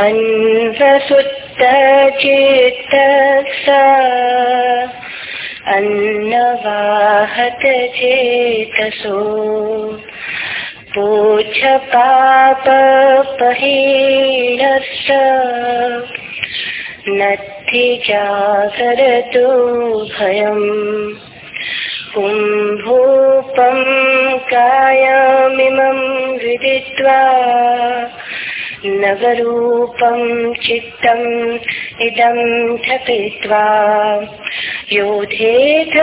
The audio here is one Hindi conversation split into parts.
अन्वसुत्तचित्तस अन्नवाहत चेतसो पूछ पाप पहीणस नत्थि जागरतु भयम्। कुम्भूपं कायमिमं विदित्वा। नवरूपं चित्तम् इदं ठपित्वा। योधेथमारं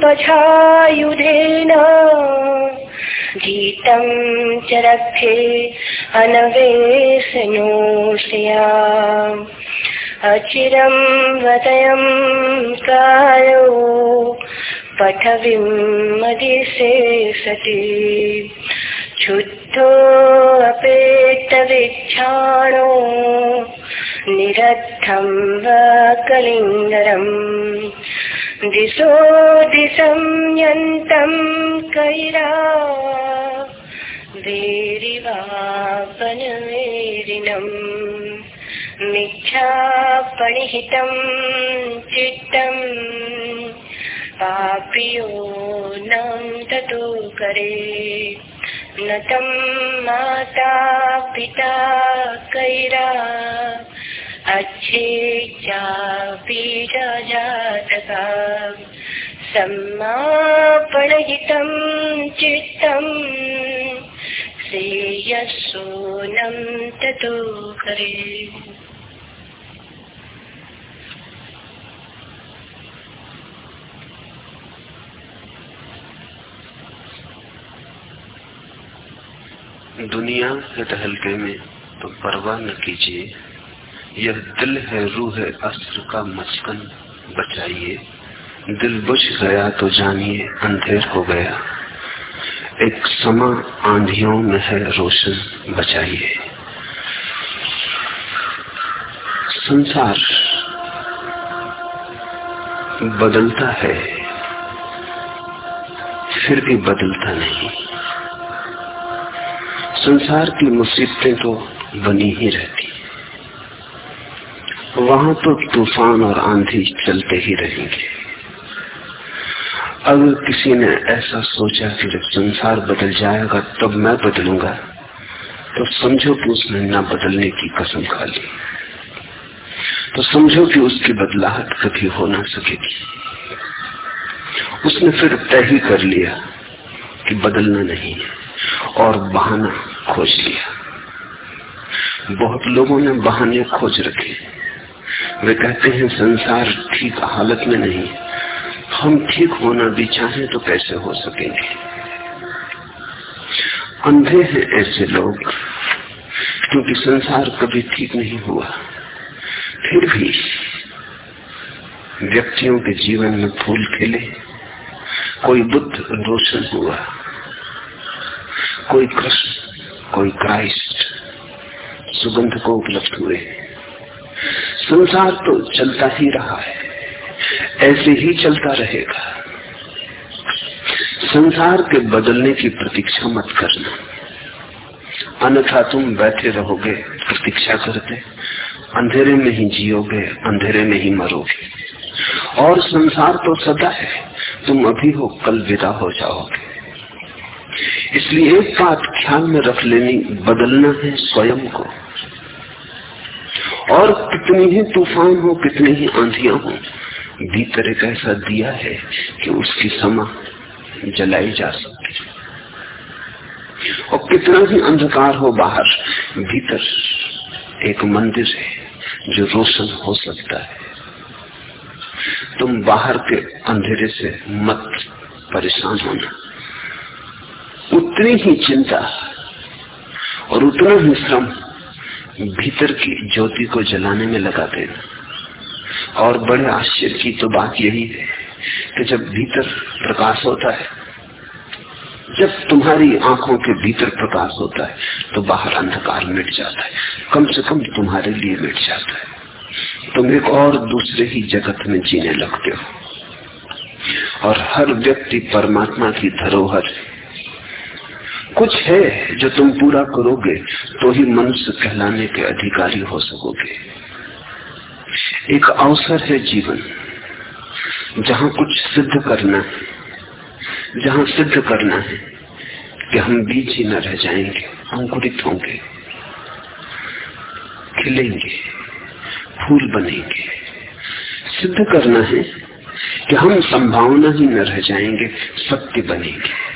पछायुधेन। गीतं च रक्षे अनवेशनोषया अचिरं वदयं कायो पठविमदिशे सति। क्षुद्धोऽपेतविच्छाणो निरद्धं वा कलिङ्गरम् दिशो दिशं यन्तं कैरा। वेरिवापनवेरिणम् मिथ्यापणिहितं चित्तम् पापियो नं ततो करे। न तं माता पिता कैरा। अच्छेचापि जातका सम्मापणहितं चित्तम् श्रेयसोनं ततो करे। दुनिया के टहलके में तो परवाह न कीजिए। यह दिल है, रूह है, अस्त्र का मचकन बचाइए। दिल बुझ गया तो जानिए, अंधेर हो गया। एक समा आंधियों में है, रोशन बचाइए। संसार बदलता है, फिर भी बदलता नहीं। संसार की मुसीबतें तो बनी ही रहती वहाँ तो तूफ़ान और आंधी चलते ही रहेंगे। अगर किसी ने ऐसा सोचा कि जब संसार बदल जाएगा, तब मैं बदलूँगा तो समझो कि उसने न बदलने की कसम खा ली। तो समझो कि उसकी बदलाहट कभी हो ना सकेगी। उसने फिर तय ही कर लिया कि बदलना नहीं है, और बहाना खोज लिया। बहुत लोगों ने बहाने खोज रखे। वे कहते हैं, संसार ठीक हालत में नहीं। हम ठीक होना भी चाहें तो कैसे हो सकेंगे? अंधे हैं ऐसे लोग, क्योंकि संसार कभी ठीक नहीं हुआ। फिर भी व्यक्तियों के जीवन में फूल खिले। कोई बुद्ध रोशन हुआ। कोई कृष्ण कोई क्राइस्ट सुगंध को उपलब्ध हुए। संसार तो चलता ही रहा है, ऐसे ही चलता रहेगा। संसार के बदलने की प्रतीक्षा मत करना। अन्यथा तुम बैठे रहोगे, प्रतीक्षा करते, अंधेरे में ही जियोगे, अंधेरे में ही मरोगे। और संसार तो सदा है, तुम अभी हो, कल विदा हो जाओगे। इसलिए एक बात ख्याल में रख लेनी, बदलना है स्वयं को। और कितनी ही तूफ़ान हो, कितनी ही आंधियाँ हो, भीतर एक ऐसा दिया है कि उसकी समा जलाई जा सकती और कितना ही अंधकार हो बाहर, भीतर एक मंदिर है जो रोशन हो सकता है। तुम बाहर के अंधेरे से मत परेशान होना। उतनी ही चिंता और उतना ही श्रम भीतर की ज्योति को जलाने में लगा देना। और बड़े आश्चर्य की तो बात यही है कि जब भीतर प्रकाश होता है, जब तुम्हारी आँखों के भीतर प्रकाश होता है तो बाहर अंधकार मिट जाता है। कम से कम तुम्हारे लिए मिट जाता है। तुम एक और दूसरे ही जगत में जीने लगते हो। और हर व्यक्ति परमात्मा की धरोहर है। कुछ है जो तुम पूरा करोगे तो ही मनुष्य कहलाने के अधिकारी हो सकोगे। एक अवसर है जीवन, जहाँ कुछ सिद्ध करना है, जहाँ सिद्ध करना है कि हम बीज ही न रह जाएँगे, अंकुरित होंगे, खिलेंगे, फूल बनेंगे। सिद्ध करना है कि हम संभावना ही न रह जाएँगे, सत्य बनेंगे।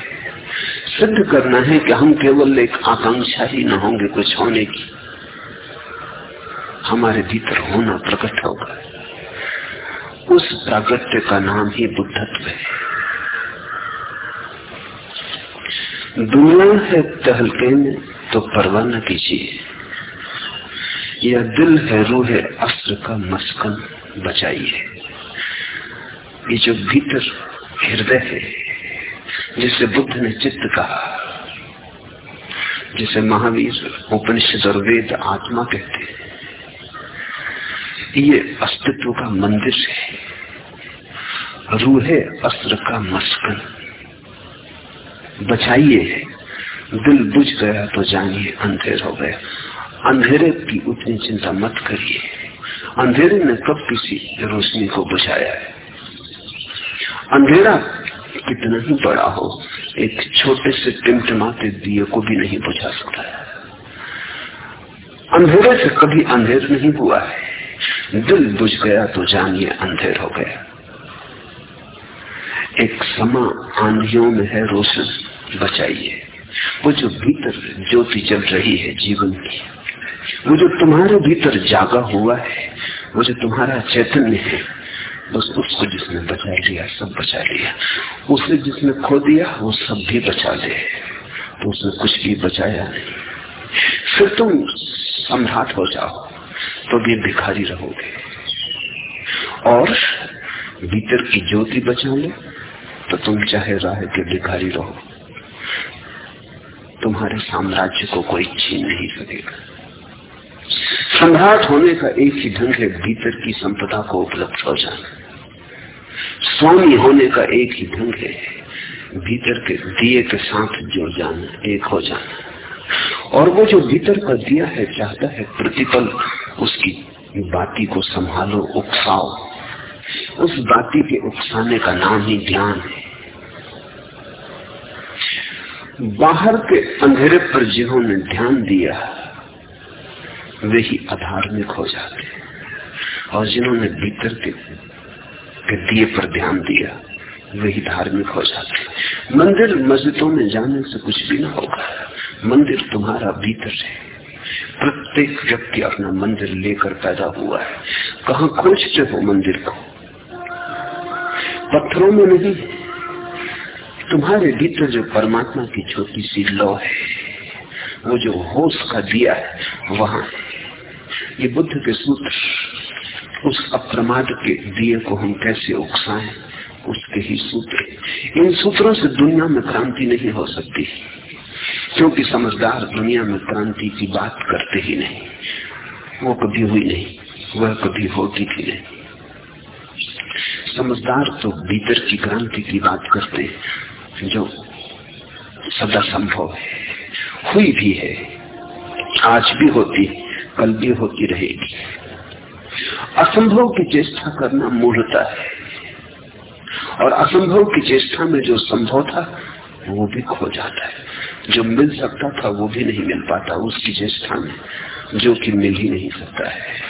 सिद्ध करना है कि हम केवल एक आकांक्षा ही न होंगे, कुछ होने की। हमारे भीतर होना प्रकट होगा। उस प्रागट्य का नाम ही बुद्धत्व है। दुनिया है तहलके में तो परवाह न कीजिए। यह दिल है, रूह है, अस्त्र का मस्कन बचाइए। ये जो भीतर हृदय है जिसे बुद्ध ने चित्त कहा, जिसे महावीर उपनिषद और वेद आत्मा कहते हैं, ये अस्तित्व का मंदिर है, रूह अस्त्र का मस्कन। बचाइए, दिल बुझ गया तो जानिए, अंधेर हो गया। अंधेरे की उतनी चिंता मत करिए। अंधेरे ने कब किसी रोशनी को बुझाया है? अंधेरा कितना ही बड़ा हो। एक छोटे से टिमटिमाते दिए को भी नहीं बुझा सकता है। अंधेरे से कभी अंधेर नहीं हुआ है। दिल बुझ गया तो जानिए अंधेर हो गया। एक समा आंधियों में है रोशन, बचाइए। वो जो भीतर ज्योति जल रही है जीवन की, वो जो तुम्हारे भीतर जागा हुआ है, वो जो तुम्हारा चैतन्य है बस उसको जिसने बचा लिया, सब बचा लिया। उसे जिसने खो दिया, वो सब भी बचा ले। तो उसने कुछ भी बचाया नहीं। फिर तुम सम्राट हो जाओ तो भी भिखारी रहोगे। और भीतर की ज्योति बचा लो तो तुम चाहे राह के भिखारी रहो। तुम्हारे साम्राज्य को कोई छीन नहीं सकेगा। सम्राट होने का एक ही ढंग है, भीतर की संपदा को उपलब्ध हो जाना। स्वामी होने का एक ही ढंग है। भीतर के दिए के साथ जुड़ जाना एक हो जाना। और वो जो भीतर का दिया है चाहता है प्रतिपल उसकी बाती को संभालो उकसाओ। उस बाती के उकसाने का नाम ही ध्यान है। बाहर के अंधेरे पर जिन्होंने ध्यान दिया वे ही अधार्मिक हो जाते और जिन्होंने भीतर के, के दिए पर ध्यान दिया। वे ही धार्मिक हो जाते मंदिर मस्जिदों में जाने से कुछ भी ना होगा। मंदिर तुम्हारा भीतर है। प्रत्येक व्यक्ति अपना मंदिर लेकर पैदा हुआ है। कहा खोजते हो मंदिर को? पत्थरों में नहीं तुम्हारे भीतर जो परमात्मा की छोटी सी लौ है, वो जो होश का दिया है, वहाँ ये बुद्ध के सूत्र। उस अप्रमाद के दिए को हम कैसे उकसाएँ, उसके ही सूत्र। इन सूत्रों से दुनिया में क्रांति नहीं हो सकती, क्योंकि समझदार दुनिया में क्रांति की बात करते ही नहीं। वो कभी हुई नहीं, वह कभी होती थी नहीं। समझदार तो भीतर की क्रांति की बात करते जो सदा संभव है। हुई भी है, आज भी होती कल भी होती रहेगी। असंभव की चेष्टा करना मूर्ता है। और असंभव की चेष्टा में जो संभव था, वो भी खो जाता है। जो मिल सकता था, वो भी नहीं मिल पाता उसकी चेष्टा में, जो कि मिल ही नहीं सकता है।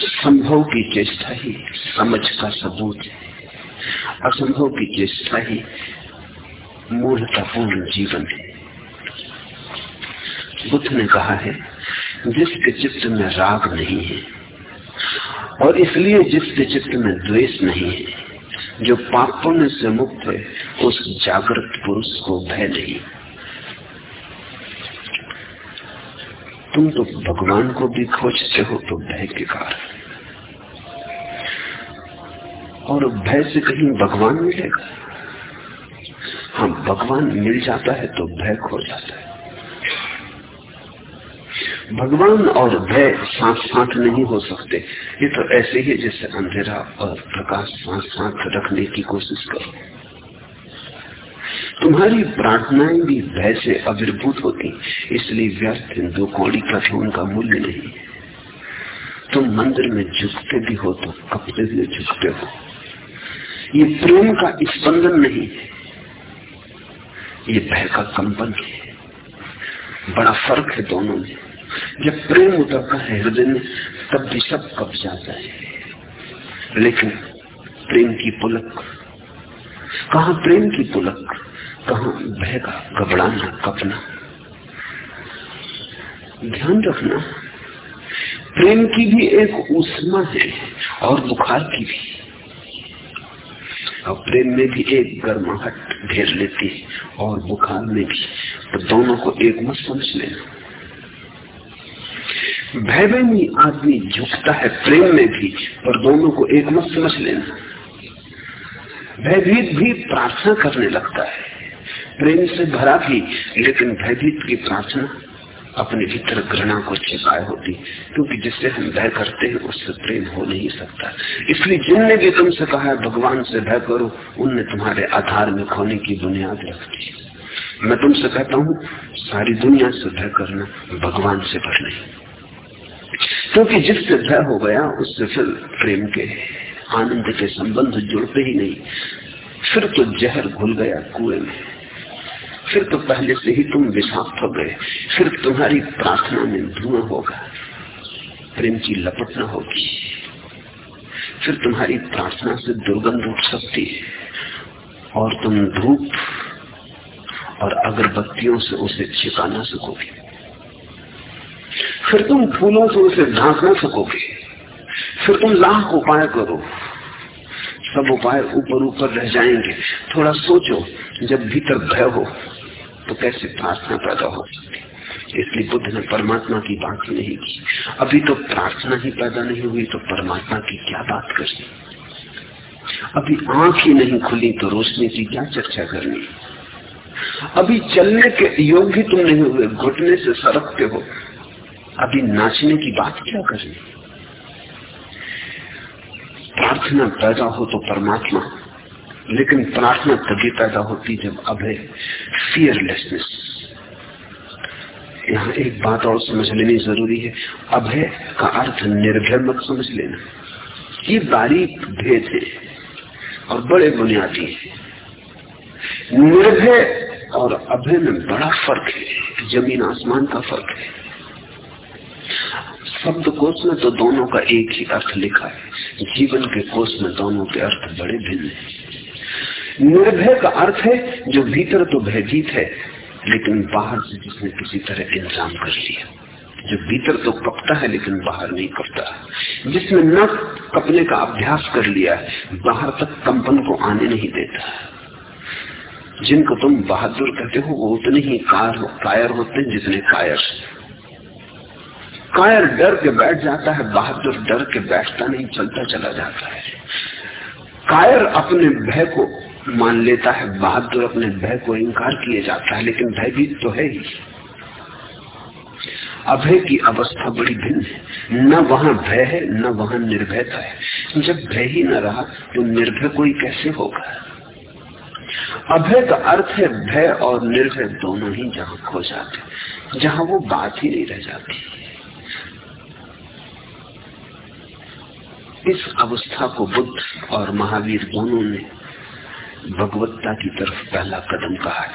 संभव की चेष्टा ही समझ का सबूत है। असंभव की चेष्टा ही मूर्तापूर्ण जीवन है। बुद्ध ने कहा है जिसके चित्त में राग नहीं है, और इसलिए जिसके चित्त में द्वेष नहीं है, जो पाप से मुक्त है, उस जागृत पुरुष को भय नहीं। तुम तो भगवान को भी खोजते हो तो भय के कारण। और भय से कहीं भगवान मिलेगा? हाँ भगवान मिल जाता है तो भय खो जाता है। भगवान और भय साथ साथ नहीं हो सकते। ये तो ऐसे ही जैसे अंधेरा और प्रकाश साथ साथ रखने की कोशिश करो। तुम्हारी प्रार्थनाएँ भी भय से अविर्भूत होती, इसलिए व्यर्थ दो कौड़ी का भी उनका मूल्य नहीं। तुम मंदिर में झुकते भी हो तो कपड़े भी झुकते हो। ये प्रेम का स्पंदन नहीं है, ये भय का कंपन है। बड़ा फ़र्क है दोनों में। जब प्रेम उतरता है, हृदय में तब भी सब कब जाता है। लेकिन प्रेम की पुलक, कहा प्रेम की पुलक, कहा भय का घबराना, कपना। ध्यान रखना, प्रेम की भी एक उष्मा है और बुखार की भी। और प्रेम में भी एक गर्माहट घेर लेती है और बुखार में भी। तो दोनों को एक मत समझ लेना। भय में आदमी झुकता है प्रेम में भी पर दोनों को एक मत समझ लेना। भयभीत भी प्रार्थना करने लगता है। प्रेम से भरा भी, लेकिन भयभीत की प्रार्थना अपने भीतर घृणा को छिपाए होती, क्योंकि जिससे हम भय करते हैं, उससे प्रेम हो नहीं सकता। इसलिए जिनने भी तुमसे कहा है, भगवान से भय करो, उनने तुम्हारे आधार में खोने की बुनियाद रख दी। मैं तुमसे कहता हूँ, सारी दुनिया से भय करना भगवान से भर नहीं। क्योंकि जिससे भय हो गया, उससे फिर प्रेम के आनंद के संबंध जुड़ते ही नहीं। फिर तो जहर घुल गया कुएँ में। फिर तो पहले से ही तुम विषाक्त हो गए। फिर तुम्हारी प्रार्थना में धुआँ होगा। प्रेम की लपट न होगी। फिर तुम्हारी प्रार्थना से दुर्गंध उठ सकती है। और तुम धूप और अगरबत्तियों से उसे छिपा ना सकोगे फिर तुम फूलों से उसे ढांक ना सकोगे। फिर तुम लाख उपाय करो। सब उपाय ऊपर ऊपर रह जाएँगे। थोड़ा सोचो, जब भीतर भय हो तो कैसे प्रार्थना पैदा हो सकती? इसलिए बुद्ध ने परमात्मा की बात नहीं की। अभी तो प्रार्थना ही पैदा नहीं हुई तो परमात्मा की क्या बात करनी? अभी आँख ही नहीं खुली तो रोशनी की क्या चर्चा करनी? अभी चलने के योग्य तुम नहीं हुए, घुटने से सरकते हो अभी नाचने की बात क्या करनी प्रार्थना पैदा हो तो परमात्मा, लेकिन प्रार्थना तभी पैदा होती जब अभय फियरलेसनेस यहाँ एक बात और समझ लेनी ज़रूरी है। अभय का अर्थ निर्भय मत समझ लेना। ये बारीक भेद है और बड़े बुनियादी है। निर्भय और अभय में बड़ा फ़र्क है। ज़मीन आसमान का फ़र्क है। शब्द कोश में तो दोनों का एक ही अर्थ लिखा है। जीवन के कोष में दोनों के अर्थ बड़े भिन्न हैं। निर्भय का अर्थ है, जो भीतर तो भयभीत है, लेकिन बाहर से जिसने किसी तरह इंतज़ाम कर लिया। जो भीतर तो कपता है, लेकिन बाहर नहीं कपता। जिसने न कपने का अभ्यास कर लिया है बाहर तक कंपन को आने नहीं देता। जिनको तुम बहादुर कहते हो, वो उतने ही कार कायर होते हैं जितने कायर कायर डर के बैठ जाता है, बहादुर डर के बैठता नहीं, चलता चला जाता है। कायर अपने भय को मान लेता है, बहादुर अपने भय को इंकार किए जाता है, लेकिन भयभीत तो है ही। अभय की अवस्था बड़ी भिन्न है। न वहाँ भय है, न वहाँ निर्भयता है। जब भय ही न रहा तो निर्भय कोई कैसे होगा? अभय का अर्थ है, भय और निर्भय दोनों ही जहाँ खो जाते जहाँ वो बात ही नहीं रह जाती। इस अवस्था को बुद्ध और महावीर दोनों ने भगवत्ता की तरफ़ पहला कदम कहा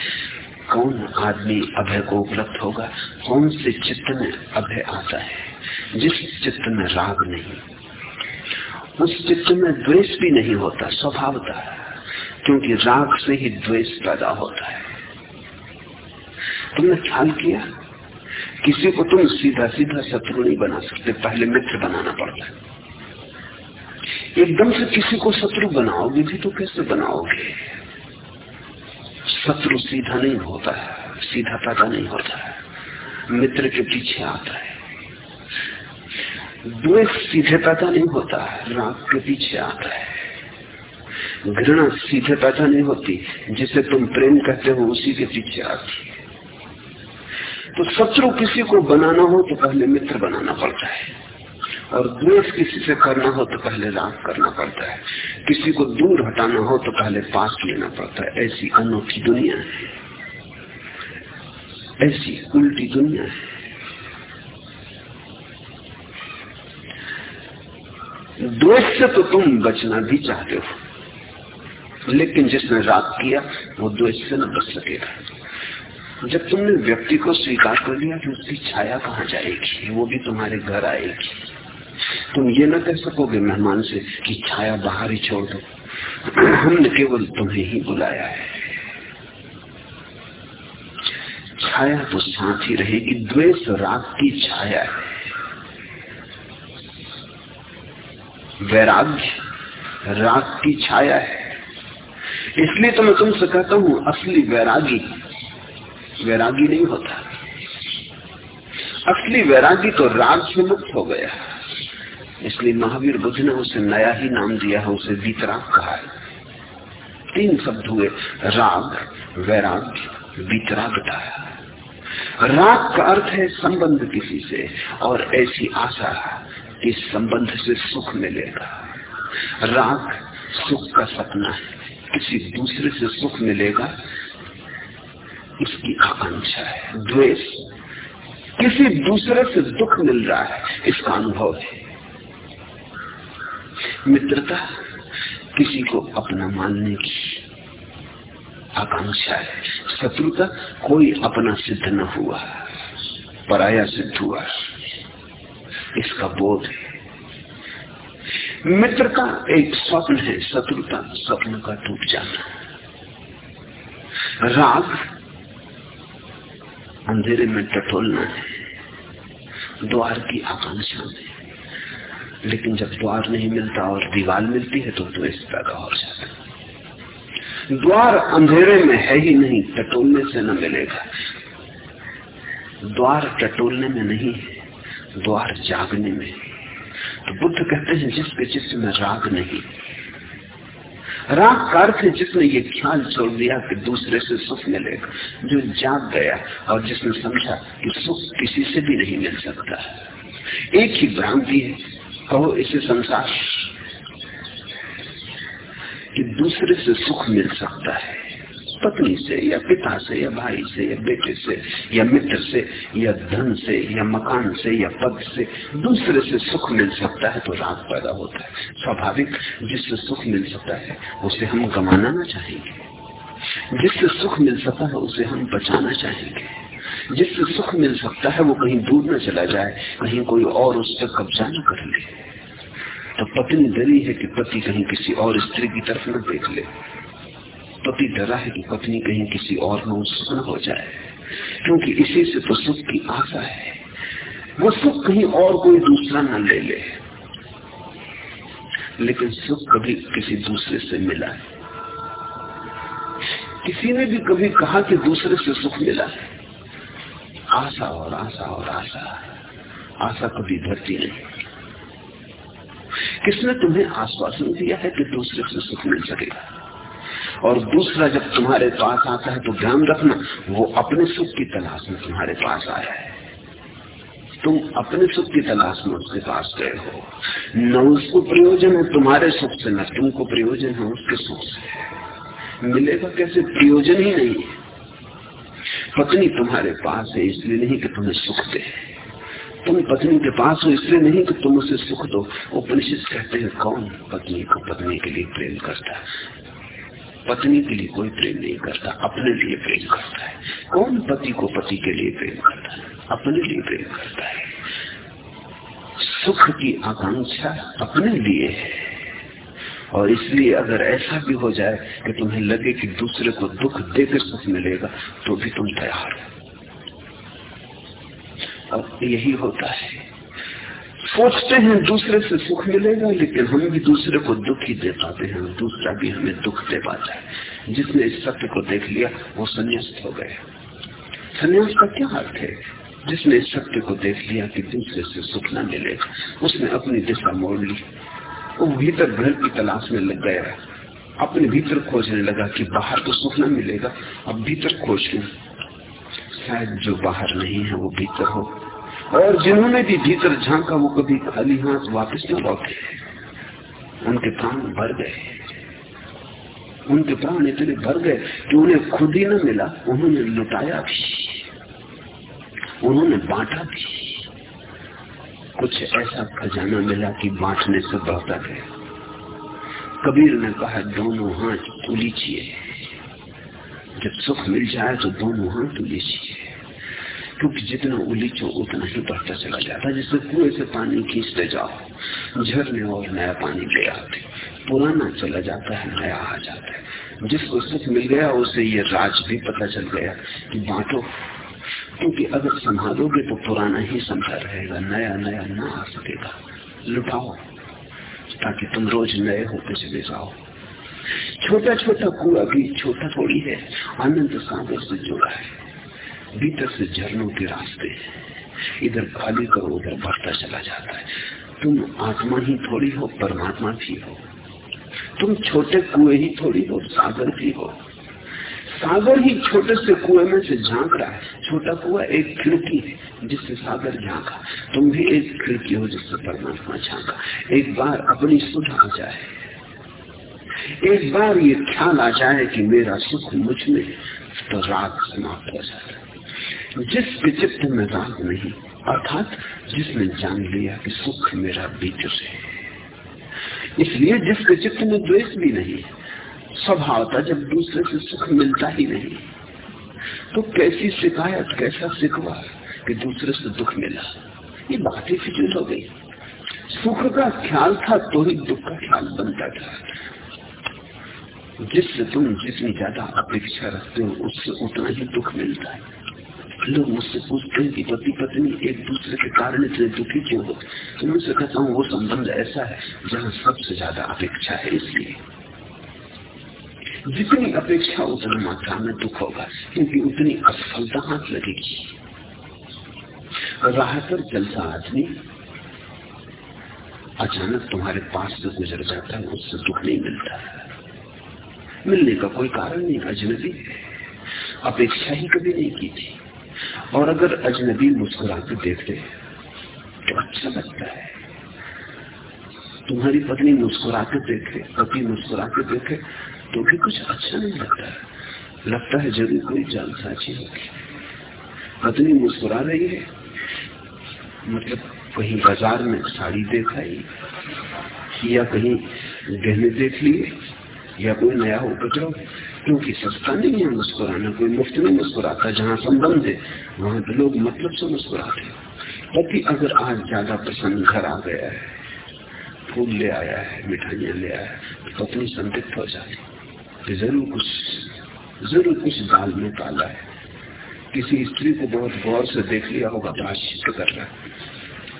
कौन आदमी अभय को उपलब्ध होगा? कौन से चित्त में अभय आता है? जिस चित्त में राग नहीं, उस चित्त में द्वेष भी नहीं होता, स्वभावता क्योंकि राग से ही द्वेष पैदा होता है। तुमने ख्याल किया? किसी को तुम सीधा सीधा शत्रु नहीं बना सकते, पहले मित्र बनाना पड़ता है। एकदम से किसी को शत्रु बनाओगे भी तो कैसे बनाओगे? शत्रु सीधा नहीं होता है, सीधा पैदा नहीं होता है, मित्र के पीछे आता है। द्वेष सीधे पैदा नहीं होता है, राग के पीछे आता है। घृणा सीधे पैदा नहीं होती, जिसे तुम प्रेम कहते हो, उसी के पीछे आती है। तो शत्रु किसी को बनाना हो तो पहले मित्र बनाना पड़ता है। और द्वेष किसी से करना हो तो पहले राग करना पड़ता है। किसी को दूर हटाना हो तो पहले पास लेना पड़ता है। ऐसी अनोखी दुनिया है। ऐसी उल्टी दुनिया है। द्वेष से तो तुम बचना भी चाहते हो, लेकिन जिसने राग किया, वो द्वेष से न बच सकेगा। जब तुमने व्यक्ति को स्वीकार कर लिया कि उसकी छाया कहाँ जाएगी? वो भी तुम्हारे घर आएगी। तुम ये ना कह सकोगे मेहमान से कि छाया बाहर ही छोड़ दो। हमने केवल तुम्हें ही बुलाया है। छाया तो साथ ही रहेगी, द्वेष राग की छाया है। वैराग्य राग की छाया है। इसलिए तो मैं तुमसे कहता हूँ, असली वैरागी वैरागी नहीं होता। असली वैरागी तो राग से मुक्त हो गया। इसलिए महावीर बुद्ध ने उसे नया ही नाम दिया है, उसे वीतराग कहा है। तीन शब्द हुए, राग, वैराग्य वीतरागता राग का अर्थ है संबंध किसी से, और ऐसी आशा कि संबंध से सुख मिलेगा। राग सुख का सपना है, किसी दूसरे से सुख मिलेगा, इसकी आकांक्षा है। द्वेष, किसी दूसरे से दुख मिल रहा है, इसका अनुभव है। मित्रता किसी को अपना मानने की आकांक्षा है। शत्रुता कोई अपना सिद्ध न हुआ, पराया सिद्ध हुआ। इसका बोध है। मित्रता एक स्वप्न है, शत्रुता स्वप्न का टूट जाना। राग अंधेरे में टटोलना है, द्वार की आकांक्षा में। लेकिन जब द्वार नहीं मिलता और दीवार मिलती है तो द्वेष पैदा हो जाता है। द्वार अंधेरे में है ही नहीं, टटोलने से न मिलेगा। द्वार टटोलने में नहीं है, द्वार जागने में तो बुद्ध कहते हैं, जिसके जिसमें राग नहीं। राग का अर्थ है, जिसने ये ख्याल छोड़ दिया कि दूसरे से सुख मिलेगा, जो जाग गया और जिसने समझा कि सुख किसी से भी नहीं मिल सकता। एक ही भ्रांति है कहो इसे संसार कि दूसरे से सुख मिल सकता है। पत्नी से, या पिता से, या भाई से, या बेटे से, या मित्र से, या धन से, या मकान से, या पद से दूसरे से सुख मिल सकता है तो राग पैदा होता है। स्वाभाविक, जिससे सुख मिल सकता है, उसे हम गंवाना ना चाहेंगे। जिससे सुख मिल सकता है, उसे हम बचाना चाहेंगे। जिससे सुख मिल सकता है, वो कहीं दूर न चला जाए, कहीं कोई और उस पर कब्जा न कर ले। तो पत्नी डरी है कि पति कहीं किसी और स्त्री की तरफ़ न देख ले। पति डरा है कि पत्नी कहीं किसी और में न हो जाए। क्योंकि इसी से तो सुख की आशा है। वो सुख कहीं और कोई दूसरा न ले ले। लेकिन सुख कभी किसी दूसरे से मिला है। किसी ने भी कभी कहा कि दूसरे से सुख मिला है। आशा और आशा और आशा। आशा कभी धरती नहीं। किसने तुम्हें आश्वासन दिया है कि दूसरे से सुख मिल सकेगा? और दूसरा, जब तुम्हारे पास आता है तो ध्यान रखना, वो अपने सुख की तलाश में तुम्हारे पास आया है। तुम अपने सुख की तलाश में उसके पास गए हो। न उसको प्रयोजन है तुम्हारे सुख से, न तुमको प्रयोजन है उसके सुख से। मिलेगा कैसे? प्रयोजन ही नहीं है। पत्नी तुम्हारे पास है, इसलिए नहीं कि तुम्हें सुख दे। तुम पत्नी के पास हो, इसलिए नहीं कि तुम उसे सुख दो। उपनिषद कहते हैं, कौन पत्नी को पत्नी के लिए प्रेम करता है? पत्नी के लिए कोई प्रेम नहीं करता, अपने लिए प्रेम करता है। कौन पति को पति के लिए प्रेम करता है? अपने लिए प्रेम करता है। सुख की आकांक्षा अपने लिए है। और इसलिए अगर ऐसा भी हो जाए कि तुम्हें लगे कि दूसरे को दुख देकर सुख मिलेगा तो भी तुम तैयार हो। और यही होता है। सोचते हैं दूसरे से सुख मिलेगा, लेकिन हम भी दूसरे को दुख ही दे पाते हैं, दूसरा भी हमें दुख दे पाता है। जिसने इस सत्य को देख लिया, वो संन्यास्त हो गया। संन्यास का क्या अर्थ है? जिसने इस सत्य को देख लिया कि दूसरे से सुख न मिलेगा, उसने अपनी दिशा मोड़ ली। वो भीतर घर की तलाश में लग गया अपने भीतर खोजने लगा कि बाहर तो सुख न मिलेगा, अब भीतर खोज लू शायद जो बाहर नहीं है वो भीतर हो। और जिन्होंने भी भीतर झांका, वो कभी खाली हाथ वापस न लौटे। उनके प्राण भर गए। उनके प्राण इतने भर गए कि उन्हें खुद ही न मिला, उन्होंने लुटाया भी। उन्होंने बांटा भी। कुछ ऐसा खजाना मिला कि बांटने से बढ़ता गया। कबीर ने कहा, दोनों हाथ उलीचिए जब सुख मिल जाए तो दोनों हाथ उलीचिए क्योंकि जितना उलीचो उतना ही बढ़ता चला जाता। है जैसे कुएँ से पानी खींचते जाओ, झरने और नया पानी ले आते। पुराना चला जाता है, नया आ जाता है। जिसको सुख मिल गया, उसे ये राज भी पता चल गया कि बांटो। क्योंकि अगर संभालोगे तो पुराना ही संभा रहेगा, नया नया ना आ सकेगा। लुटाओ, ताकि तुम रोज नए होते चले जाओ। छोटा छोटा कुआ भी छोटा थोड़ी है, आनंद सागर से जुड़ा है। भीतर से झरनों के रास्ते इधर खाली करो, उधर बढ़ता चला जाता है। तुम आत्मा ही थोड़ी हो, परमात्मा भी हो। तुम छोटे कुएँ ही थोड़ी हो, सागर भी हो। सागर ही छोटे से कुएँ में से झाँक रहा है। छोटा कुआ एक खिड़की है, जिससे सागर झांका। तुम भी एक खिड़की हो, जिससे परमात्मा झांका। एक बार अपनी सुध आ जाए। एक बार ये ख्याल आ जाए कि मेरा सुख मुझमें तो राग समाप्त हो जाता है। जिस विचित्र में राग नहीं, अर्थात जिसने जान लिया कि सुख मेरा बीच से इसलिए जिसके विचित्र में द्वेष भी नहीं स्वभाव था, जब दूसरे से सुख मिलता ही नहीं। तो कैसी शिकायत, कैसा सिखवा कि दूसरे से दुख मिला? ये बात ही फिजूल हो गई। सुख का ख्याल था तो ही दुख का ख्याल बनता था। जिससे तुम जितनी ज़्यादा अपेक्षा रखते हो, उससे उतना ही दुख मिलता है। लोग मुझसे पूछते हैं कि पति पत्नी एक दूसरे के कारण इतने दुखी क्यों हो? तो मैं कहता हूँ, वो संबंध ऐसा है जहाँ सबसे ज़्यादा अपेक्षा है इसलिए। जितनी अपेक्षा उतना मात्रा में दुख होगा, क्योंकि उतनी असफलता हाथ लगेगी। राह पर चलता आदमी अचानक तुम्हारे पास से गुजर जाता है, उससे दुख नहीं मिलता। मिलने का कोई कारण नहीं, अजनबी। अपेक्षा ही कभी नहीं की थी। और अगर अजनबी मुस्कुरा के देखते तो अच्छा लगता है। तुम्हारी पत्नी मुस्कुरा के देखे पति मुस्कुरा के देखे तो भी कुछ अच्छा नहीं लगता है। लगता है ज़रूर कोई जालसाजी होगी पत्नी मुस्कुरा रही है। मतलब कहीं बाज़ार में साड़ी देखा ही या कहीं गहने देख लिए, या कोई नया उपद्रव, क्योंकि सस्ता नहीं है मुस्कुराना, कोई मुफ़्त में मुस्कुराता, जहाँ संबंध है, वहाँ तो लोग मतलब से मुस्कुराते पति अगर आज ज़्यादा प्रसन्न घर आ गया है, फूल ले आया है, मिठाइयाँ ले आया है तो पत्नी संदिग्ध हो जाती तो ज़रूर कुछ ज़रूर कुछ दाल में काला है। किसी स्त्री को बहुत गौर से देख लिया होगा बातचीत कर रहा है।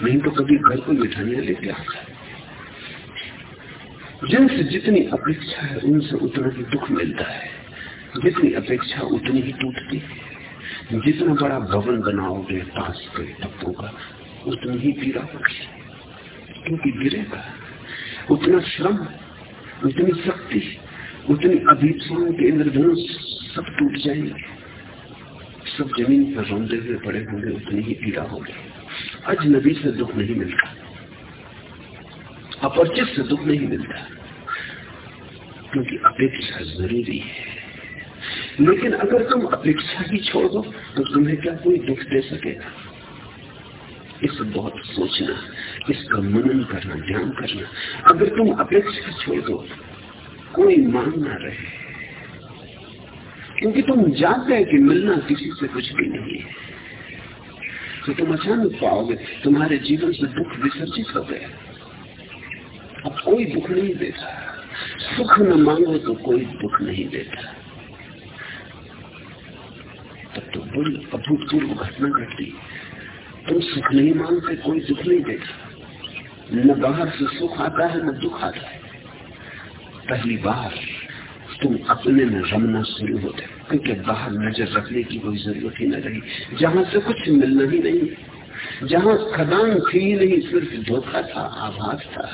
नहीं तो कभी घर को मिठाइयाँ लेके आता है। जिनसे जितनी अपेक्षा है, उनसे उतना ही दुख मिलता है। जितनी अपेक्षा, उतनी ही टूटती है। जितना बड़ा भवन बनाओगे, पास के टप्पों का, उतनी ही पीड़ा होगी। क्योंकि गिरेगा, उतना श्रम, उतनी शक्ति उतनी अभीपसाओं के इंद्रधनुष सब टूट जाएँगे। सब ज़मीन पर रोंदे हुए, पड़े होंगे, उतनी ही पीड़ा होगी। अजनबी से दुख नहीं मिलता। अपरिचित से दुख नहीं मिलता। क्योंकि अपेक्षा ज़रूरी है। लेकिन अगर तुम अपेक्षा ही छोड़ दो तो तुम्हें क्या कोई दुख दे सकेगा? इसे बहुत सोचना, इसका मनन करना, ध्यान करना, अगर तुम अपेक्षा छोड़ दो कोई मांग ना रहे। क्योंकि तुम जानते हैं कि मिलना किसी से कुछ भी नहीं है। तो तुम अचानक पाओगे, तुम्हारे जीवन से दुख विसर्जित हो गया। अब कोई दुख नहीं देता। सुख न मांगो तो कोई दुख नहीं देता। तब तो बड़ी अभूतपूर्व घटना घटती तुम सुख नहीं मांगते, कोई दुख नहीं देता। न बाहर से सुख आता है, न दुख आता है। पहली बार तुम अपने में रमना शुरू होते क्योंकि बाहर नज़र रखने की कोई ज़रूरत ही न रही। जहाँ से कुछ मिलना ही नहीं, जहाँ खदान थी नहीं, सिर्फ़ धोखा था, आभास था।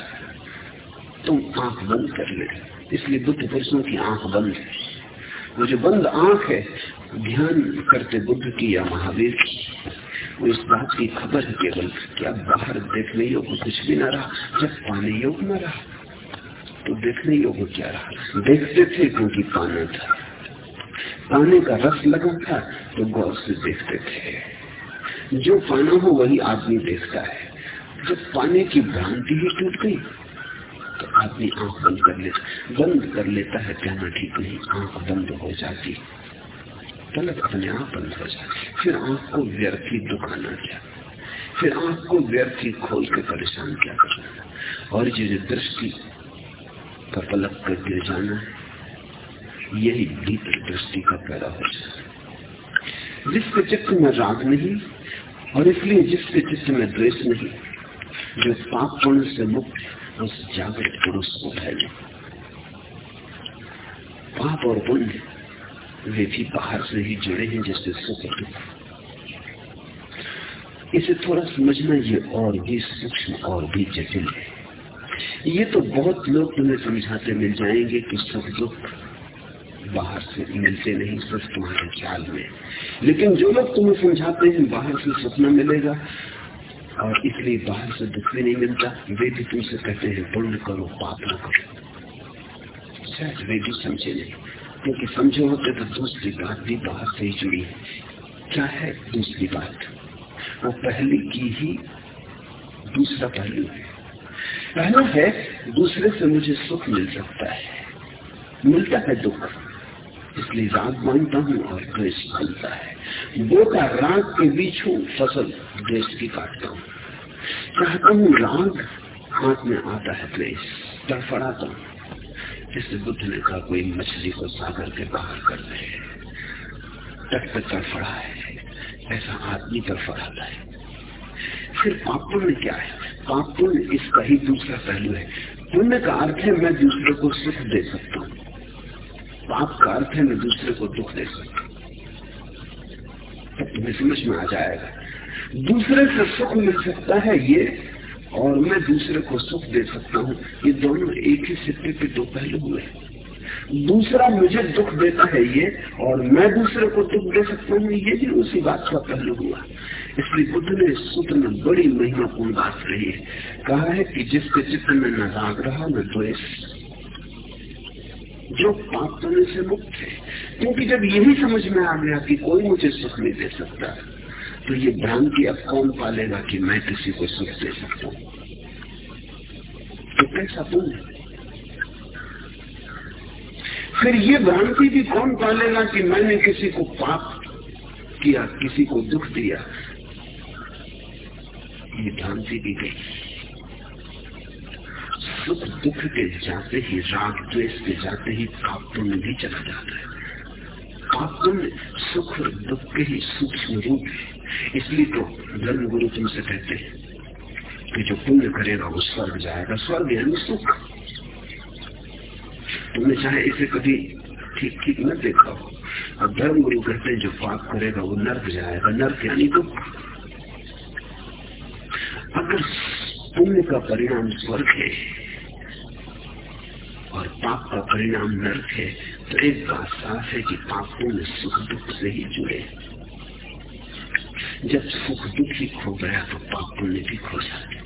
तुम आँख बंद कर ले, इसलिए बुद्ध पुरुषों की आँख बंद है। वो जो बंद आँख है, ध्यान करते बुद्ध की या महावीर की। वो इस बात की खबर है केवल कि अब बाहर देखने योग्य कुछ भी ना रहा, जब पाने योग्य न रहा। तो देखने योग्य क्या रहा? देखते थे क्योंकि पाना था पाने का रस लगा था तो गौर से देखते थे। जो पाना हो वही आदमी देखता है। जब पाने की भ्रांति ही टूट गई तो आदमी आँख बंद कर लेता बंद कर लेता है, कहना ठीक नहीं, आँख बंद हो जाती। तलक अपने आप बंद हो जाती। फिर आँख को व्यर्थ ही दुखाना क्या? फिर आँख को व्यर्थ ही खोल के परेशान क्या करना? और ये जो दृष्टि का पलक कर गिर जाना है यही भीतर दृष्टि का पैदा हो जाए जिसके चित्त में राग नहीं, और इसलिए जिसके चित्त में द्वेष नहीं, जो पाप पुण्य से मुक्त, उस जागृत पुरुष को फैले पाप और पुण्य, वे भी बाहर से ही जुड़े हैं जैसे सुख इसे थोड़ा समझना ये और भी सूक्ष्म और भी जटिल है। ये तो बहुत लोग तुम्हें समझाते मिल जाएँगे कि सुख दुख बाहर से मिलते नहीं सिर्फ़ तुम्हारे ख्याल में। लेकिन जो लोग तुम्हें समझाते हैं, बाहर से सपना मिलेगा और इसलिए बाहर से दुख भी नहीं मिलता। वे भी तुमसे कहते हैं पुण्य करो, पाप न करो। शायद वे भी समझे नहीं। क्योंकि समझे होते तो दूसरी बात भी बाहर से ही जुड़ी है। क्या है दूसरी बात? वो पहली की ही दूसरा पहलू है। पहला है, दूसरे से मुझे सुख मिल सकता है। मिलता है दुख। इसलिए राग मानता हूँ और द्वेष बनता है। बोता राग के बीच हूँ फ़सल द्वेष की काटता हूँ। चाहता हूँ राग, हाथ में आता है द्वेष। तड़फड़ाता हूँ। जैसे बुद्ध ने कहा, कोई मछली को सागर के बाहर कर दे। तट पर तड़फड़ा है। ऐसा आदमी तड़फड़ाता है। फिर पाप पुण्य क्या है? पाप पुण्य इसका ही दूसरा पहलू है। पुण्य का अर्थ है मैं दूसरे को सुख दे सकता हूँ। पाप का अर्थ है मैं दूसरे को दुख दे सकता हूँ। तुम्हें समझ में आ जाएगा। दूसरे से सुख मिल सकता है ये, और मैं दूसरे को सुख दे सकता हूँ। ये दोनों एक ही सिक्के के दो पहलू हुए। दूसरा मुझे दुख देता है ये, और मैं दूसरे को दुख दे सकता हूँ। ये भी उसी बात का पहलू हुआ। इसलिए बुद्ध ने सूत्र में बड़ी महिमापूर्ण बात रही है। कहा है कि जिसके चित्र में न राग रहा, न द्वेष। जो पाप करने से मुक्त है। क्योंकि जब यही समझ में आ गया कि कोई मुझे सुख नहीं दे सकता तो ये भ्रांति अब कौन पालेगा कि मैं किसी को सुख दे सकता हूँ? तो कैसा पुण्य फिर ये भ्रांति भी कौन पालेगा कि मैंने किसी को पाप किया, किसी को दुख दिया ये भ्रांति भी गई सुख दुख के जाते ही, राग द्वेष के जाते ही पाप पुण्य भी चला जाता है। पाप सुख दुख के ही सूक्ष्म रूप है। इसलिए तो धर्म गुरु तुमसे कहते हैं कि जो पुण्य करेगा, वो स्वर्ग जाएगा। स्वर्ग यानी सुख। तुमने चाहे इसे कभी ठीक ठीक न देखा हो अब धर्म गुरु कहते हैं, जो पाप करेगा, वो नर्क जाएगा। नर्क यानी दुख। अगर पुण्य का परिणाम स्वर्ग है और पाप का परिणाम नर्क है तो एक बात साफ़ है कि पाप पुण्य सुख दुख से ही जुड़े। जब सुख दुख ही खो गया तो पाप पुण्य भी खो जाते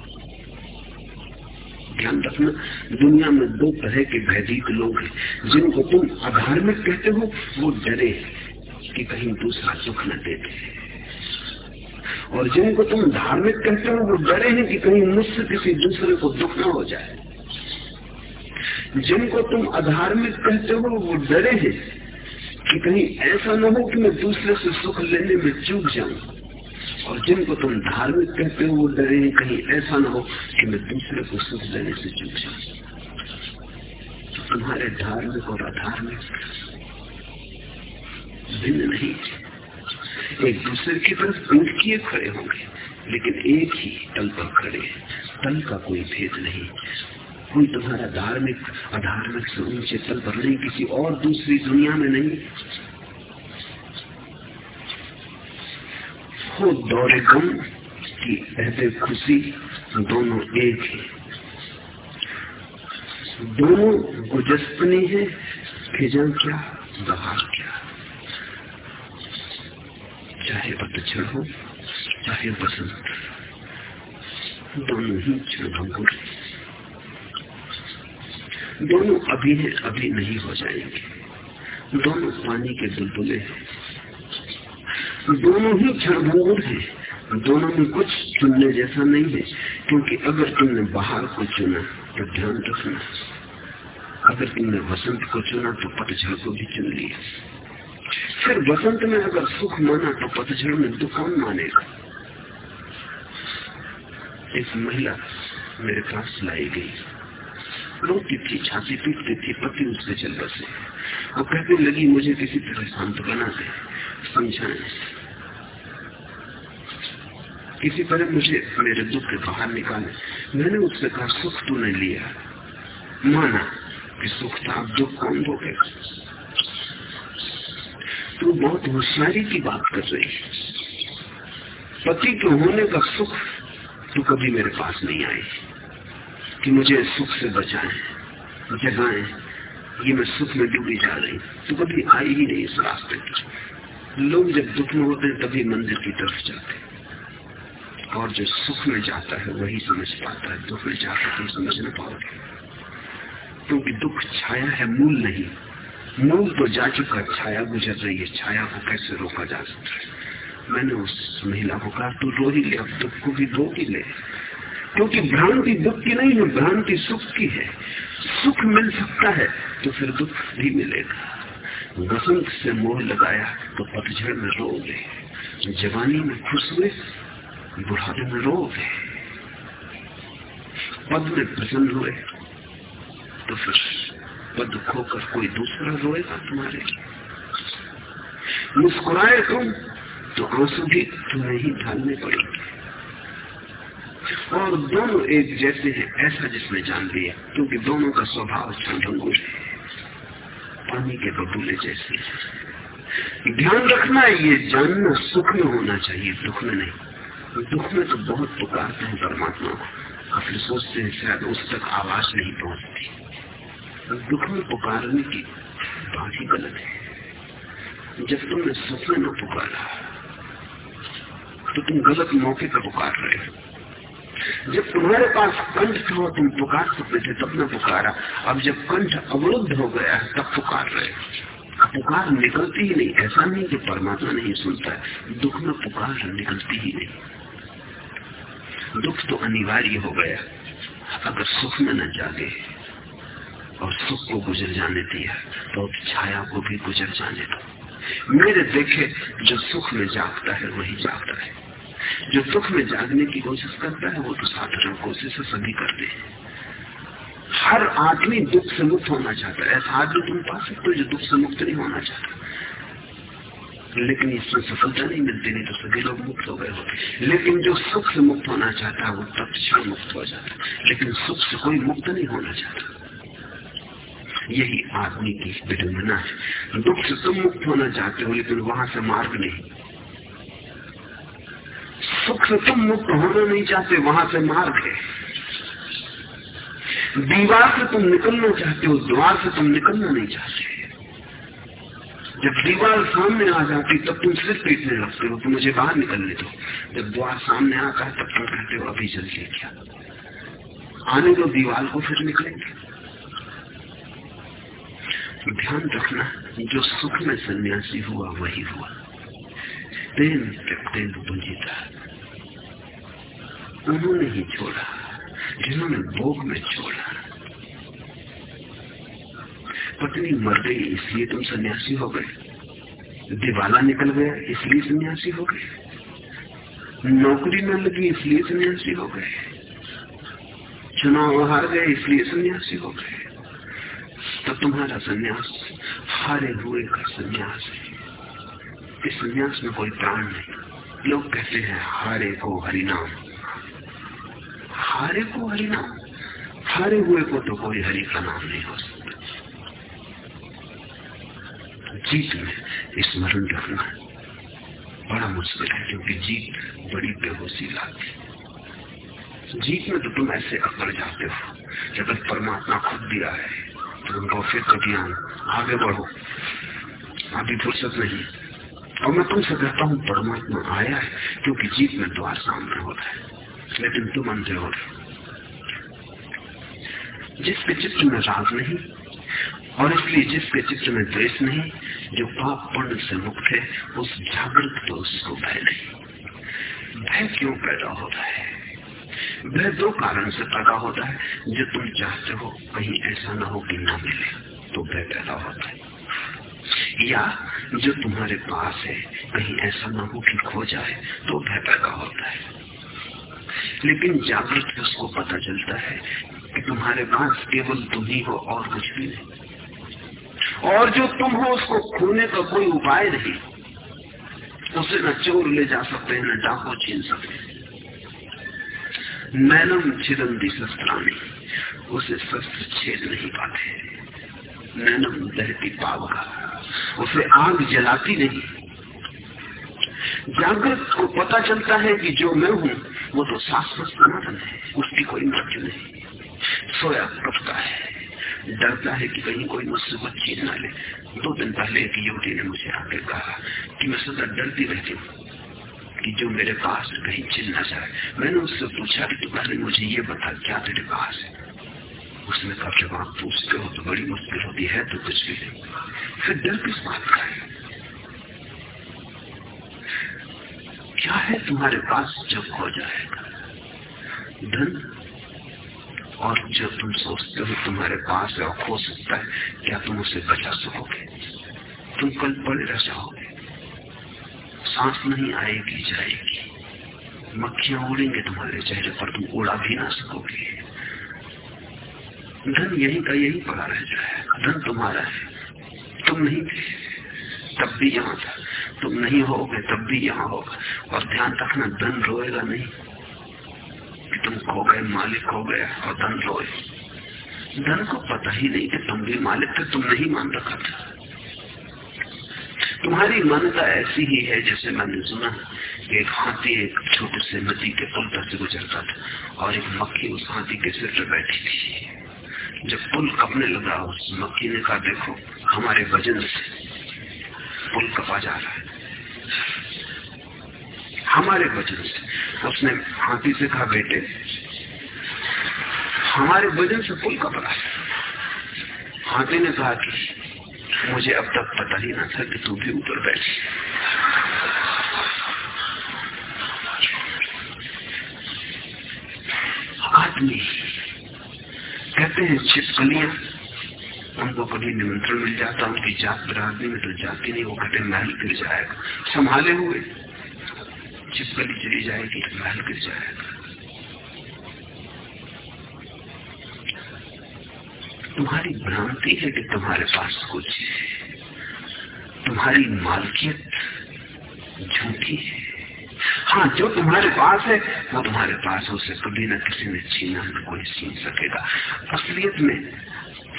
ध्यान रखना, दुनिया में दो तरह के भयभीत लोग हैं, जिनको तुम अधार्मिक कहते हो, वो डरे कि कहीं दूसरा सुख न देते। और जिनको तुम धार्मिक कहते हो, वो डरे हैं कि कहीं मुझसे किसी दूसरे को दुख न हो जाए। जिनको तुम अधार्मिक कहते हो, वो डरे हैं कि कहीं ऐसा न हो कि मैं दूसरे से सुख लेने में चूक जाऊँ। और जिनको तुम धार्मिक कहते हो, वो डरे हैं कहीं ऐसा न हो कि मैं दूसरे को सुख लेने से चूक जाऊँ। तो तुम्हारे धार्मिक और अधार्मिक भिन्न नहीं एक दूसरे की तरफ़ पीठ किए खड़े होंगे लेकिन एक ही तल पर खड़े तल का कोई भेद नहीं। कोई तुम्हारा धार्मिक, अधार्मिक से ऊँचे तल पर नहीं, किसी और दूसरी दुनिया में नहीं। हो दौरे गम की ऐसे खुशी दोनों एक ही। दोनों गुजस्पनी है फिजा क्या, बहार क्या। चाहे पतझड़ हो, चाहे बसंत दोनों ही क्षणभंगुर दोनों अभी है, अभी नहीं हो जाएँगे। दोनों पानी के बुलबुले हैं। दोनों ही क्षणभंगुर हैं। दोनों में कुछ चुनने जैसा नहीं है, क्योंकि अगर तुमने बाहर को चुना तो ध्यान रखना। अगर तुमने वसंत को चुना तो पतझड़ को भी चुन लिया। फिर वसंत में अगर सुख माना तो पतझड़ में दुख कौन मानेगा। एक महिला मेरे पास लाई गई। रोती थी, छाती पीटती थी, पति उससे चल बसे। और कहने लगी, मुझे किसी तरह शांत बना दे, समझाए। किसी तरह मुझे मेरे दुख के बाहर निकाले। मैंने उससे कहा, सुख तूने लिया। माना कि सुख था दुख कौन भोगेगा? तू बहुत होशियारी की बात कर रही है। पति के होने का सुख तू कभी मेरे पास नहीं आई कि मुझे सुख से बचाए, जगाए, ये मैं सुख में डूबी जा रही। तू कभी आई ही नहीं इस रास्ते पर। लोग जब दुख में होते हैं, तभी मंदिर की तरफ़ जाते और जो सुख में जाता है, वही समझ पाता है। दुख में जाता है समझ नहीं पाओगे। क्योंकि दुख छाया है, मूल नहीं। मूल तो जा चुका छाया गुजर रही है। छाया को कैसे रोका जा सकता है? मैंने उस महिला को कहा, तू रो ही ले अब दुख को भी रो ही ले। क्योंकि भ्रांति दुख की नहीं है, भ्रांति सुख की है। सुख मिल सकता है तो फिर दुख भी मिलेगा। बसंत से मोह लगाया तो पतझड़ में रो गए। जवानी में खुश हुए, बुढ़ापे में रो गए। पद में प्रसन्न हुए तो फिर पद खोकर कोई दूसरा रोएगा तुम्हारे लिए मुस्कुराए तुम तो आँसू भी तुम्हें ही ढालने पड़ेंगे और दोनों एक जैसे हैं ऐसा जिसने जान लिया क्योंकि दोनों का स्वभाव क्षणभंगुर है पानी के बबूले जैसे ध्यान रखना ये जानना सुख में होना चाहिए दुख में नहीं दुख में तो बहुत पुकारते हैं परमात्मा को फिर सोचते हैं शायद उस तक आवाज़ नहीं पहुँचती दुख में पुकारने की बात ही गलत है। जब तुमने सुख में न पुकारा तो तुम गलत मौके पर पुकार रहे हो। जब तुम्हारे पास कंठ था तुम पुकार सकते थे, तब न पुकारा। अब जब कंठ अवरुद्ध हो गया है, तब पुकार रहे हो। पुकार निकलती ही नहीं। ऐसा नहीं कि परमात्मा नहीं सुनता है। दुख में पुकार निकलती ही नहीं। दुख तो अनिवार्य हो गया। अगर सुख में न जागे और सुख को गुजर जाने दिया तो अब छाया को भी गुजर जाने दो मेरे देखे, जो सुख में जागता है, वही जागता है। जो दुख में जागने की कोशिश करता है, वो तो साधारण कोशिश सभी करते हैं। हर आदमी दुख से मुक्त होना चाहता है। ऐसा आदमी तुम पा सकते हो जो दुख से मुक्त नहीं होना चाहता। लेकिन इसमें सफलता नहीं मिलती, नहीं तो सभी लोग मुक्त हो गए होते। लेकिन जो सुख से मुक्त होना चाहता है, वो तत्क्षण मुक्त हो जाता है। लेकिन सुख से कोई मुक्त नहीं होना चाहता। यही आदमी की विडम्बना है दुख से तुम मुक्त होना चाहते हो, लेकिन वहाँ से मार्ग नहीं। सुख से तुम मुक्त होना नहीं चाहते, वहाँ से मार्ग है। दीवार से तुम निकलना चाहते हो, द्वार से तुम निकलना नहीं चाहते। जब दीवार सामने आ जाती, तब तुम सिर पीटने लगते हो तो मुझे बाहर निकलने दो। जब द्वार सामने आता है, तब तुम कहते हो, अभी जल्दी क्या। आने दो दीवार को, फिर निकलेंगे। ध्यान रखना जो सुख में सन्यासी हुआ वही हुआ तेन तेन बुझीता उन्होंने ही छोड़ा जिन्होंने भोग में छोड़ा पत्नी मर गई इसलिए तुम सन्यासी हो गए दिवाला निकल गया इसलिए सन्यासी हो गए नौकरी न लगी इसलिए सन्यासी हो गए चुनाव हार गए इसलिए सन्यासी हो गए तो तुम्हारा सन्यास हारे हुए का सन्यास है। इस सन्यास में कोई प्राण नहीं। लोग कहते हैं, हारे को हरिनाम। हारे को हरिनाम? हारे हुए को तो कोई हरि का नाम नहीं हो सकता। जीत में स्मरण रखना बड़ा मुश्किल है, क्योंकि जीत बड़ी बेहोशी लाती है। जीत में तो तुम ऐसे अकड़ जाते हो, जब परमात्मा खुद दिया है तुम फिर कभी आगे बढ़ो। अभी फुर्सत नहीं। और मैं तुमसे कहता हूँ, परमात्मा आया है, क्योंकि जीत में द्वार सामने हो रहा है। लेकिन तुम अंधे हो। जिसके चित्र में राग नहीं, और इसलिए जिसके चित्र में द्वेष नहीं, जो पाप पुण्य से मुक्त है, उस जागृत तो को भय नहीं। भय क्यों पैदा होता है? भय दो कारण से पैदा होता है। जो तुम चाहते हो, कहीं ऐसा ना हो कि ना मिले तो भय पैदा होता है। या जो तुम्हारे पास है, कहीं ऐसा ना हो कि खो जाए तो भय पैदा होता है। लेकिन जागृत उसको पता चलता है कि तुम्हारे पास केवल तुम ही हो और कुछ भी नहीं। और जो तुम हो, उसको खोने का कोई उपाय नहीं। उसे न चोर ले जा सकते हैं न डाको छीन सकते। नैनम चिरंदी शस्त्राणी उसे शस्त्र छेद नहीं पाते। नैनम दहती पावका उसे आग जलाती नहीं। जागृत को पता चलता है कि जो मैं हूँ, वो तो शाश्वत सनातन है। उसकी कोई मृत्यु नहीं। सोया उठता है। डरता है कि कहीं कोई मुझसे छीन ना ले। दो दिन पहले एक युवती ने मुझे आके कहा कि मैं सदा डरती रहती हूँ। कि जो मेरे पास कहीं छिन ना जाए, मैंने उससे पूछा कि तू पहले मुझे ये बता, क्या तेरे पास है? उसने कहा, जब आप पूछते हो तो बड़ी मुश्किल होती है तो कुछ भी नहीं। फिर डर किस बात का है? क्या है तुम्हारे पास जब हो जाएगा धन? और जब तुम सोचते हो तुम्हारे पास है और खो सकता है, क्या तुम उसे बचा सकोगे? तुम कल पड़े रह जाओगे। सांस नहीं आएगी, जाएगी। मक्खियाँ उड़ेंगे तुम्हारे चेहरे पर, तुम उड़ा भी ना सकोगे। धन यही का यही पड़ा रह जाएगा धन तुम्हारा है। तुम नहीं थे, तब भी यहाँ था। तुम नहीं होगे, तब भी यहाँ होगा। और ध्यान रखना, धन रोएगा नहीं। कि तुम खो गए, मालिक हो गए और धन रोए। धन को पता ही नहीं कि तुम भी मालिक थे तुम नहीं मान रखा था। तुम्हारी मान्यता ऐसी ही है जैसे मैंने सुना एक हाथी एक छोटे से नदी के पुल पर से गुजरता था और एक मक्खी उस हाथी के सिर पर बैठी थी। जब पुल कपने लगा, उस मक्खी ने कहा, देखो, हमारे वज़न से पुल कपा जा रहा है। हमारे वज़न से। उसने हाथी से कहा, बेटे, हमारे वज़न से पुल कपड़ा हाथी ने कहा कि मुझे अब तक पता ही ना था कि तू भी ऊपर बैठी। आदमी, कहते हैं छिपकलियाँ उनको कभी निमंत्रण मिल जाता उनकी जात बिरादरी में तो जाती नहीं, वो कहते महल गिर जाएगा। संभाले हुए। छिपकली चली जाएगी महल गिर जाएगा। तुम्हारी भ्रांति है कि तुम्हारे पास कुछ है। तुम्हारी मालकियत झूठी है। हाँ जो तुम्हारे पास है, वो तुम्हारे पास हो, उसे कभी न किसी ने छीना, न कोई छीन सकेगा। असलियत में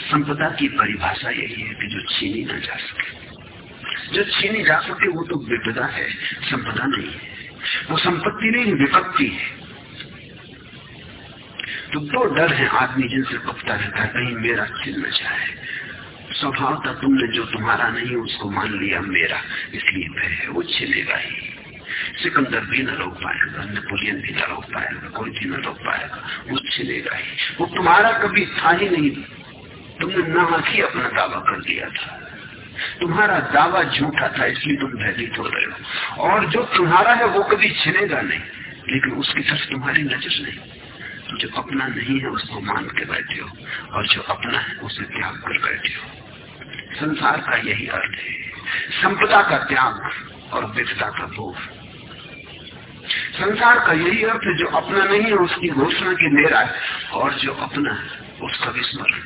संपदा की परिभाषा यही है कि जो छीनी ना जा सके। जो छीनी जा सके, वो तो विपदा है, संपदा नहीं है। वो संपत्ति नहीं, विपत्ति है। तो दो डर है, आदमी जिनसे कपता रहता है, कहीं मेरा न जाए। स्वभाव था तुमने जो तुम्हारा नहीं, उसको मान लिया मेरा, इसलिए भय है, वो छिलेगा ही। सिकंदर भी न रोक पाएगा, नेपोलियन भी न रोक पाएगा, कोई भी न रोक पाएगा, वो छिलेगा ही। वो तुम्हारा कभी था ही नहीं। तुमने नाहक ही अपना दावा कर दिया था। तुम्हारा दावा झूठा था, इसलिए तुम भयभीत हो रहे हो। और जो तुम्हारा है, वो कभी छिनेगा नहीं, लेकिन उसकी तरफ़ तुम्हारी नज़र नहीं। जो अपना नहीं है, उसको मान के बैठे हो। और जो अपना है, उसे त्याग कर बैठे हो। संसार का यही अर्थ है। संपदा का त्याग और विधता का भोग। संसार का यही अर्थ है, जो अपना नहीं है, उसकी घोषणा की मेरा है, और जो अपना है, उसका विस्मरण।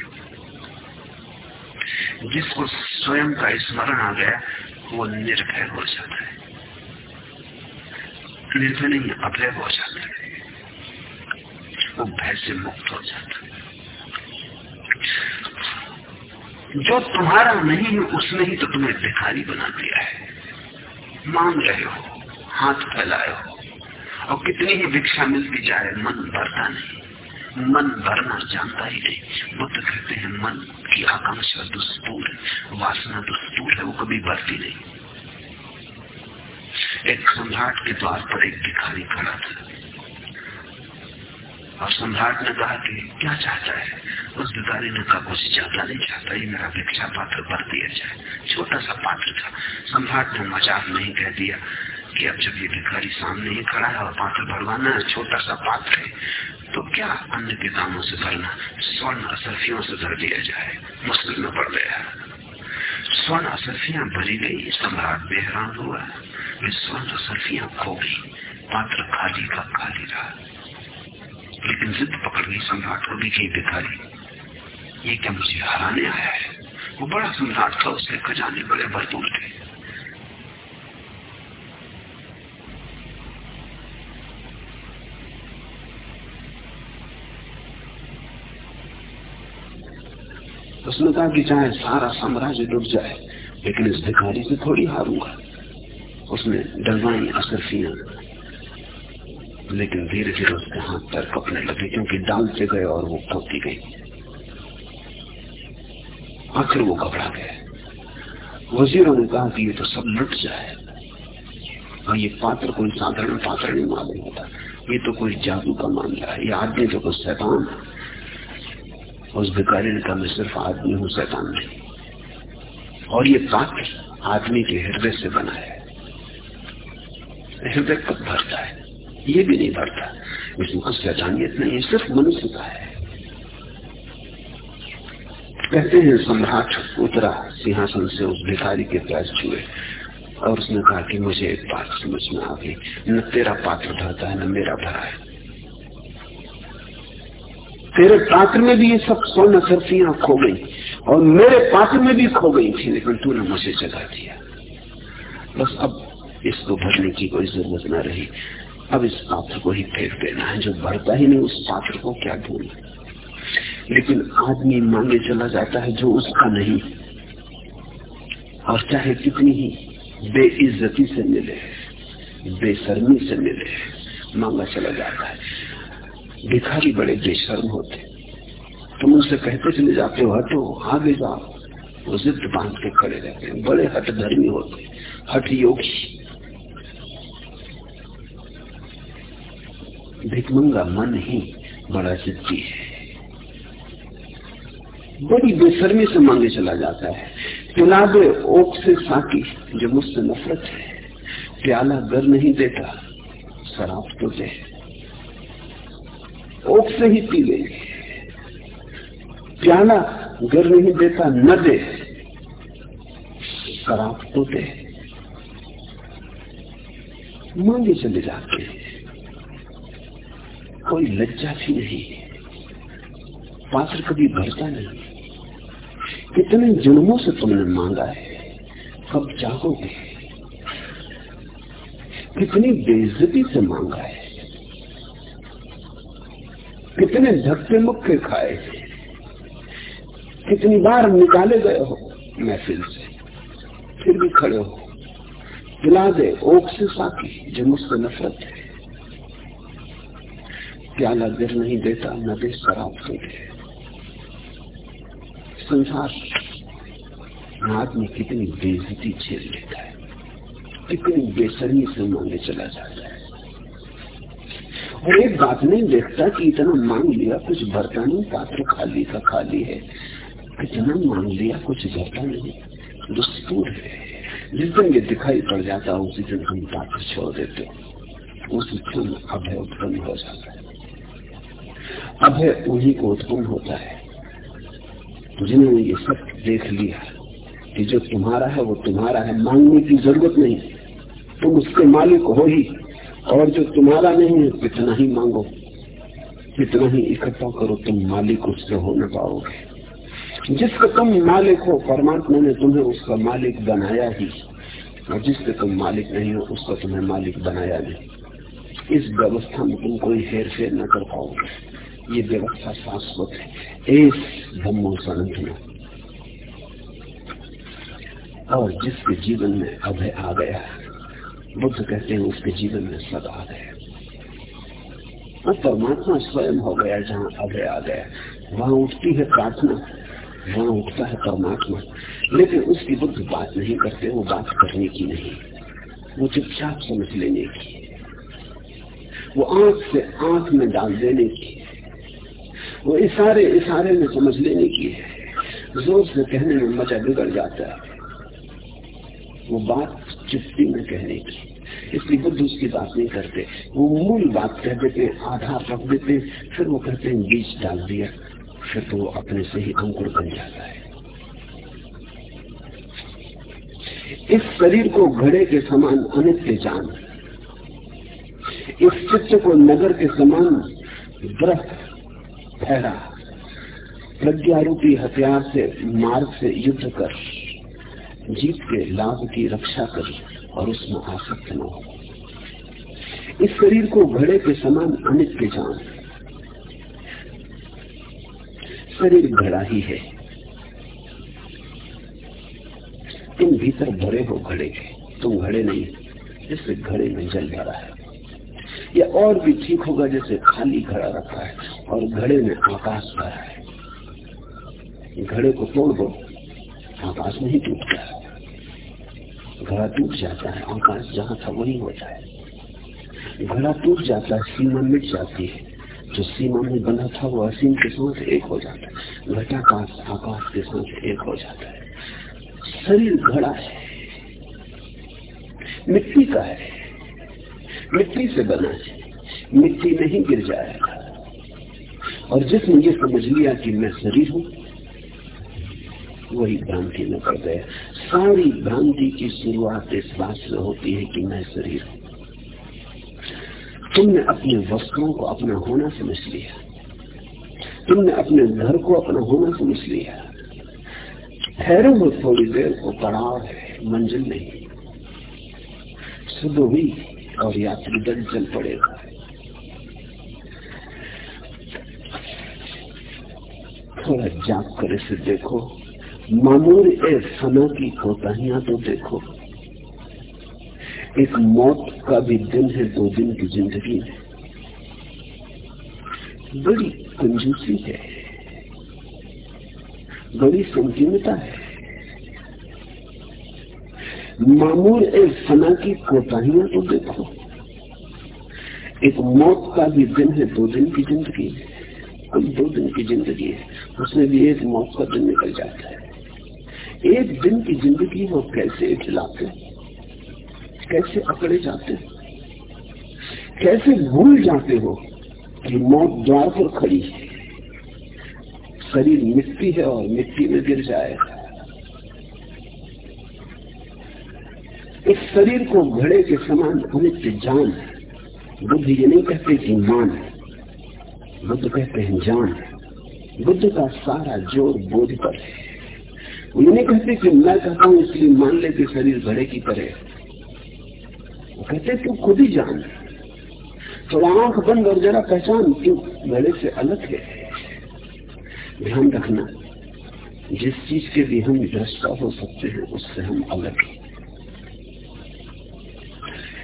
जिसको स्वयं का स्मरण आ गया, वो निर्भय हो जाता है। निर्भय नहीं, अभय हो जाता है। वो भय से मुक्त हो जाता जो तुम्हारा नहीं है, उसने ही तो तुम्हें भिखारी बना दिया है। मांग रहे हो, हाथ फैलाए हो, और कितनी ही भिक्षा मिलती जाए, मन भरता नहीं। मन भरना जानता ही नहीं। बुद्ध कहते हैं, मन की आकांक्षा दुष्पूर है, वासना दुष्पूर है, वो कभी भरती नहीं। एक सम्राट के द्वार पर एक भिखारी खड़ा था। और सम्राट ने कहा कि क्या चाहता है? उस भिखारी ने कहा कुछ ज़्यादा नहीं, चाहता ये मेरा भिक्षा पात्र भर दिया जाए। छोटा सा पात्र था। सम्राट ने मज़ाक नहीं कह दिया कि अब जब ये भिखारी सामने ही खड़ा है और पात्र भरवाना है, छोटा सा पात्र है तो क्या अन्य के दामों से भरना, स्वर्ण असरफियों से भर दिया जाए? मुश्किल में पड़ गया। स्वर्ण असरफियाँ भरी गई, सम्राट बेहरान हुआ। स्वर्ण असरफियाँ खो गई। पात्र खाली का खाली रहा। लेकिन जिद पकड़ गई सम्राट को भी कहीं भिखारी ये क्या मुझे हराने आया है? वो बड़ा सम्राट था, उसके खजाने बड़े भरपूर थे। उसने कहा कि चाहे सारा साम्राज्य डूब जाए, लेकिन इस भिखारी से थोड़ी हारूँगा। उसने डलवाई असरफियाँ लेकिन धीरे धीरे उसके हाथ पैर कपने लगे, क्योंकि डालते गए और वो खोती गई। आखिर वो घबरा गए। वजीरों ने कहा कि ये तो सब लुट जाए। और ये पात्र कोई साधारण पात्र नहीं मालूम होता। ये तो कोई जादू का मामला है। ये आदमी तो कोई शैतान है। उस भिकारी ने कहा, मैं सिर्फ़ आदमी हूँ, शैतान नहीं। और ये पात्र आदमी के हृदय से बना है। हृदय कब भरता है? ये भी नहीं भरता इसमें शैतानियत नहीं सिर्फ़ मनुष्य का है। कहते हैं, सम्राट उतरा सिंहासन से उस भिखारी के पैर छुए और उसने कहा कि मुझे एक बात समझ में आ गई। न तेरा पात्र भरता है, न मेरा भरा है। तेरे पात्र में भी ये सब स्वर्ण सरफियाँ खो गई और मेरे पात्र में भी खो गई थी, लेकिन तूने मुझे जगा दिया। बस अब इसको भरने की कोई ज़रूरत न रही। अब इस पात्र को ही फेंक देना है, जो भरता ही नहीं, उस पात्र को क्या ढूंढ लेकिन आदमी मांगे चला जाता है जो उसका नहीं। और चाहे कितनी ही बेइज्जती से मिले, बेशर्मी से मिले, मांगा चला जाता है। भिखारी बड़े बेशर्म होते तुम उनसे कहते चले जाते हो, हटो, आगे जाओ। वो जिद बाँध के खड़े रहते हैं, बड़े हट धर्मी होते हट योगी भिकमंगा मन ही बड़ा जिद्दी है। बड़ी बेशर्मी से मांगे चला जाता है। पिला दे ओक से साकी, जो मुझसे नफरत है। प्याला गर नहीं देता, शराब तो दे। ओक से ही पी लेंगे प्याला गर नहीं देता, न दे। शराब तो दे। मांगे चले जाते हैं। कोई लज्जा भी नहीं पात्र कभी भरता नहीं। कितने जन्मों से तुमने मांगा है, कब चाहोगे कितनी बेइज्जती से मांगा है। कितने धक्के मुक्के खाए कितनी बार निकाले गए हो महफिल से, फिर भी खड़े हो। पिला दे, ओक से साकी जो मुझसे नफरत है। प्याला गिर नहीं देता न दे शराब दे संसार आदमी कितनी बेजती झेल लेता है, कितनी बेसरमी से मांगे चला जाता है। और एक बात नहीं देखता कि इतना मांग लिया, कुछ भरता नहीं, पात्र खाली का खाली है। इतना मांग लिया, कुछ भरता नहीं, दुस्तूर है। जिस दिन ये दिखाई पड़ जाता है उसी दिन हम पात्र छोड़ देते। उसी क्षण अभय उत्पन्न हो जाता है। अभय उन्हीं को उत्पन्न होता है। जिन्होंने ये सब देख लिया कि जो तुम्हारा है, वो तुम्हारा है, मांगने की ज़रूरत नहीं। तुम उसके मालिक हो ही, और जो तुम्हारा नहीं है कितना ही मांगो। कितना ही इकट्ठा करो, तुम मालिक उससे हो न पाओगे। जिसका तुम मालिक हो, परमात्मा ने तुम्हें उसका मालिक बनाया ही, और जिससे तुम मालिक नहीं हो, उसका तुम्हें मालिक बनाया नहीं। इस व्यवस्था में तुम कोई हेर फेर न कर पाओगे। ये व्यवस्था शाश्वत है। इस ब्रह्मो संत और जिसके जीवन में अभय आ गया बुद्ध कहते हैं उसके जीवन में सब आ गया और परमात्मा स्वयं हो गया जहाँ अभय आ गया वहाँ उठती है प्रार्थना, वहाँ उठता है परमात्मा। लेकिन उसकी बुद्ध बात नहीं करते, वो बात करने की नहीं। वो चुपचाप समझ लेने की। वो आँख से आँख में डाल देने की। वो इशारे इशारे में समझ लेने की है। ज़ोर से कहने में मज़ा बिगड़ जाता है। वो बात चुप्पी में कहने की। इसलिए बुद्ध उसकी बात नहीं करते। वो मूल बात कह देते आधार रख देते, फिर वो कहते हैं बीज डाल दिया। फिर तो वो अपने से ही अंकुर बन जाता है। इस शरीर को घड़े के समान अनित्य जान। इस चित्र को नगर के समान व्रत ठहरा प्रज्ञारूपी हथियार से, मार्ग से युद्ध कर, जीत के लाभ की रक्षा कर, और उसमें आसक्त न हो। इस शरीर को घड़े के समान अनित्य जान। शरीर घड़ा ही है। तुम भीतर भरे हो घड़े के, तुम घड़े नहीं जैसे घड़े में जल भरा है। या और भी ठीक होगा, जैसे खाली घड़ा रखा है और घड़े में आकाश भरा है। घड़े को तोड़ दो, आकाश नहीं टूटता। घड़ा टूट जाता है, आकाश जहाँ था वही होता है घड़ा टूट जाता है, सीमा मिट जाती है। जो सीमा में बना था, वो असीम के साथ एक हो जाता है। घटाकाश आकाश के साथ एक हो जाता है। शरीर घड़ा है, मिट्टी का है। मिट्टी से बना है। मिट्टी नहीं गिर जाएगा और जिसने ये समझ लिया कि मैं शरीर हूँ, वही भ्रांति में पड़ गया। सारी भ्रांति की शुरुआत इस बात से होती है कि मैं शरीर हूँ। तुमने अपने वस्त्रों को अपना होना समझ लिया। तुमने अपने घर को अपना होना समझ लिया। ठहरे हो थोड़ी देर को पड़ाव है, मंजिल नहीं। सुबह हुई। और यात्री दल चल पड़ेगा। थोड़ा जाग कर इसे देखो। मामूर ए सना की कोताहियाँ तो देखो। एक मौत का भी दिन है, दो दिन की ज़िंदगी में बड़ी कंजूसी है। बड़ी संकीर्णता है। मामूर ए फना की कोताहियाँ तो देखो। एक मौत का भी दिन है, दो दिन की ज़िंदगी कुल दो दिन की ज़िंदगी है, उसमें भी एक मौत का दिन निकल जाता है। एक दिन की ज़िंदगी वो कैसे इठलाते कैसे अकड़े जाते कैसे भूल जाते हो कि मौत द्वार पर खड़ी है? शरीर मिट्टी है और मिट्टी में गिर जाएगा। इस शरीर को घड़े के समान अनित्य जान है। बुद्ध ये नहीं कहते कि मान है। बुद्ध कहते हैं जान है। बुद्ध का सारा ज़ोर बोध पर है। ये नहीं कहते कि मैं कहता हूँ, इसलिए मान ले कि शरीर घड़े की तरह वो कहते तू खुद ही जान थोड़ा आँख बंद और जरा पहचान क्यों? घड़े से अलग है। ध्यान रखना, जिस चीज़ के भी हम दृष्टा हो सकते हैं, उससे हम अलग हैं।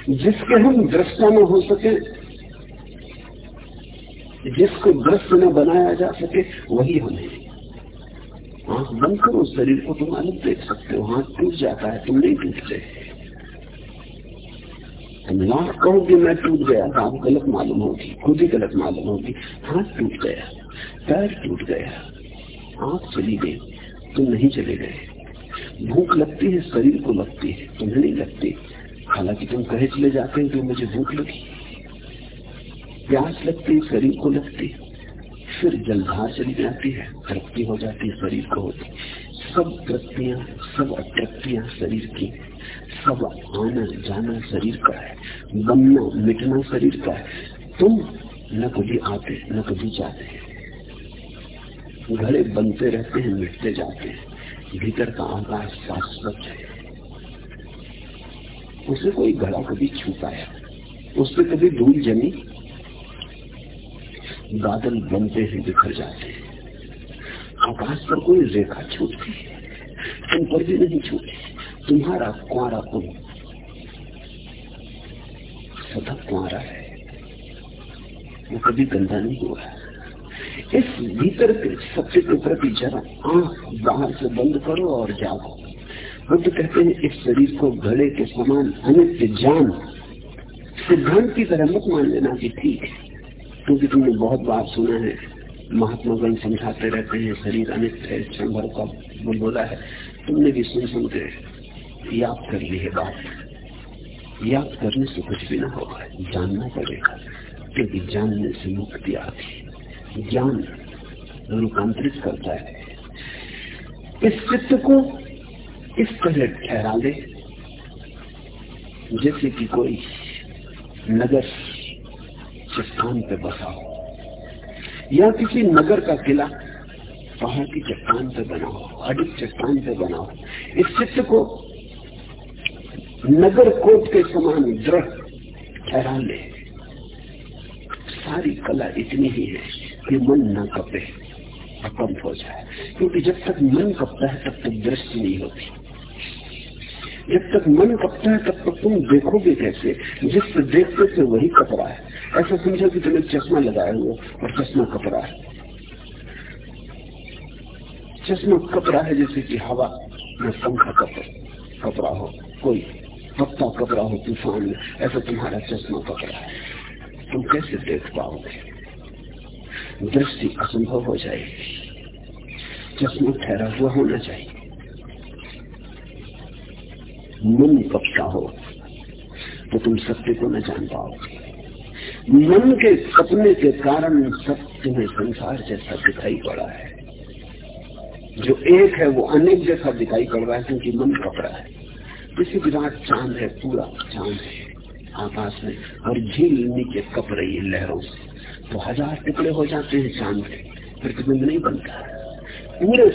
जिसके हम दृष्टा न हो सके, जिसको दृश्य न बनाया जा सके, वही हम। है आँख बंद करो, शरीर को तुम अलग देख सकते हो हाथ टूट जाता है, तुम नहीं टूटते। तुम लाख कहो कि मैं टूट गया तो आप गलत मालूम होगी, खुद ही गलत मालूम होगी, हाथ टूट गया, पैर टूट गया, आँख चली गई, तुम नहीं चले गए। भूख लगती है, शरीर को लगती है, तुम्हें नहीं लगती। हालाँकि तुम कहे चले जाते हैं कि मुझे भूख लगी। प्यास लगती शरीर को लगती फिर जलधार चली जाती है, तृप्ति हो जाती है, शरीर को होती सब तृप्तियाँ, सब अतृप्तियाँ शरीर की। सब आना जाना शरीर का है। बनना मिटना शरीर का है। तुम न कभी आते, न कभी जाते। घड़े बनते रहते हैं, मिटते जाते हैं। भीतर का आकाश शाश्वत है। उसे कोई गला कभी है। उससे कभी धूल जमी, बादल बनते हैं बिखर जाते हैं। आकाश पर कोई रेखा छूटती है, तुम पर भी नहीं छूटी। तुम्हारा कुआरा कुल सदा कुआरा है। वो कभी गंदा नहीं हुआ इस भीतर के सत्य के प्रति जरा आँख बाहर से बंद करो और जाओ वो तो कहते हैं, इस शरीर को घड़े के समान अनित्य जान, सिद्धांत की तरह मत मान लेना कि ठीक है। क्योंकि तुमने बहुत बार सुना है, महात्मा गण समझाते रहते हैं, शरीर अनित्य है क्षण भर का बुलबुला है। तुमने भी सुन सुन के याद कर ली है बात। याद करने से कुछ भी ना होगा, जानना पड़ेगा, क्योंकि जानने से मुक्ति आती ज्ञान रूपांतरित करता है। इस चित्त को इस तरह ठहरा दे जैसे कि कोई नगर चट्टान पे बसा हो, या किसी नगर का किला पहाड़ की चट्टान पे बना हो अडिक चट्टान पे बना हो, इस चित्र को नगर कोट के समान दृढ़ ठहरा ले। सारी कला इतनी ही है कि मन न कपे अकम्प हो जाए, क्योंकि जब तक मन कपता है, तब तक दृष्टि नहीं होती। जब तक मन कपता है, तब तक तुम देखोगे कैसे? जिससे देखते से वही कपड़ा है। ऐसा समझो कि तुम्हें चश्मा लगाए हुए और चश्मा कपड़ा है। चश्मा कपड़ा है जैसे कि हवा में पंखा कपड़ा कपड़ा हो कोई पत्ता कपड़ा हो तूफ़ान में, ऐसा तुम्हारा चश्मा कपड़ा है। तुम कैसे देख पाओगे? दृष्टि असंभव हो जाएगी। चश्मा ठहरा हुआ होना चाहिए। मन कपड़ा हो तो तुम सत्य को न जान पाओगे। मन के सपने के कारण सत्य में संसार जैसा दिखाई पड़ा है। जो एक है, वो अनेक जैसा दिखाई पड़ रहा है, क्योंकि मन कपड़ा है। किसी विराट चाँद है, पूरा चाँद है। आकाश में और झील नीचे कप रही है लहरों से। तो हज़ार टुकड़े हो जाते हैं चाँद के, प्रतिबिंब नहीं बनता। पूरे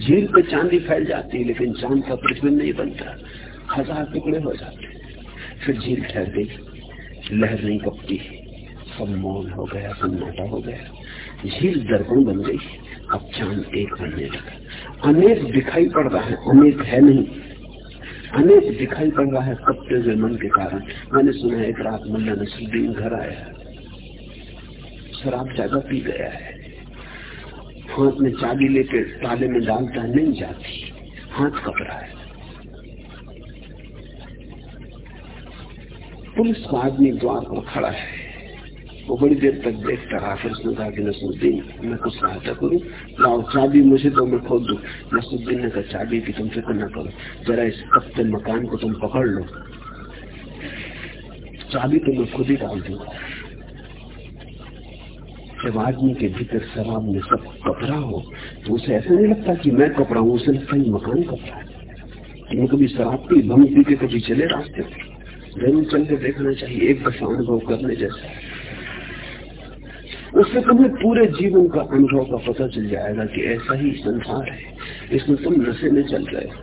झील पे चांदी फैल जाती है, लेकिन चाँद का प्रतिबिंब नहीं बनता। हज़ार टुकड़े हो जाते फिर झील ठहर गई। लहर नहीं कपती सब मौन हो गया, सन्नाटा हो गया। झील दर्पण बन गई। अब चाँद एक बनने लगा। अनेक दिखाई पड़ रहा है। अनेक है नहीं। अनेक दिखाई पड़ रहा है कपते हुए मन के कारण। मैंने सुना एक रात मुल्ला नसरुद्दीन घर आया। शराब ज़्यादा पी गया है। हाथ में चाबी लेके ताले में डालता नहीं जाती। हाथ कपड़ा है। पुलिस का आदमी द्वार पर खड़ा है। वो बड़ी देर तक देखता रहा, फिर उसने कहा कि नसरुद्दीन, मैं कुछ सहायता करूँ? लाओ चाबी मुझे तो मैं खोल दू। नसरुद्दीन ने कहा, चाबी की तुम फ़िक्र न करो, जरा इस कप्ते मकान को तुम पकड़ लो। चाबी तो मैं खुद ही डाल दूँगा जब आदमी के भीतर शराब में सब कपड़ा हो तो उसे ऐसा नहीं लगता कि मैं कपड़ा हूँ, उसे लगता मकान कपड़ा है। कभी शराब पी भंग पी के कभी चले रास्ते पर। ज़रूर चल के देखना चाहिए, एक दफ़ा अनुभव करने जैसा। उससे तुम्हें पूरे जीवन का अनुभव का पता चल जाएगा कि ऐसा ही संसार है इसमें तुम नशे में चल रहे हो।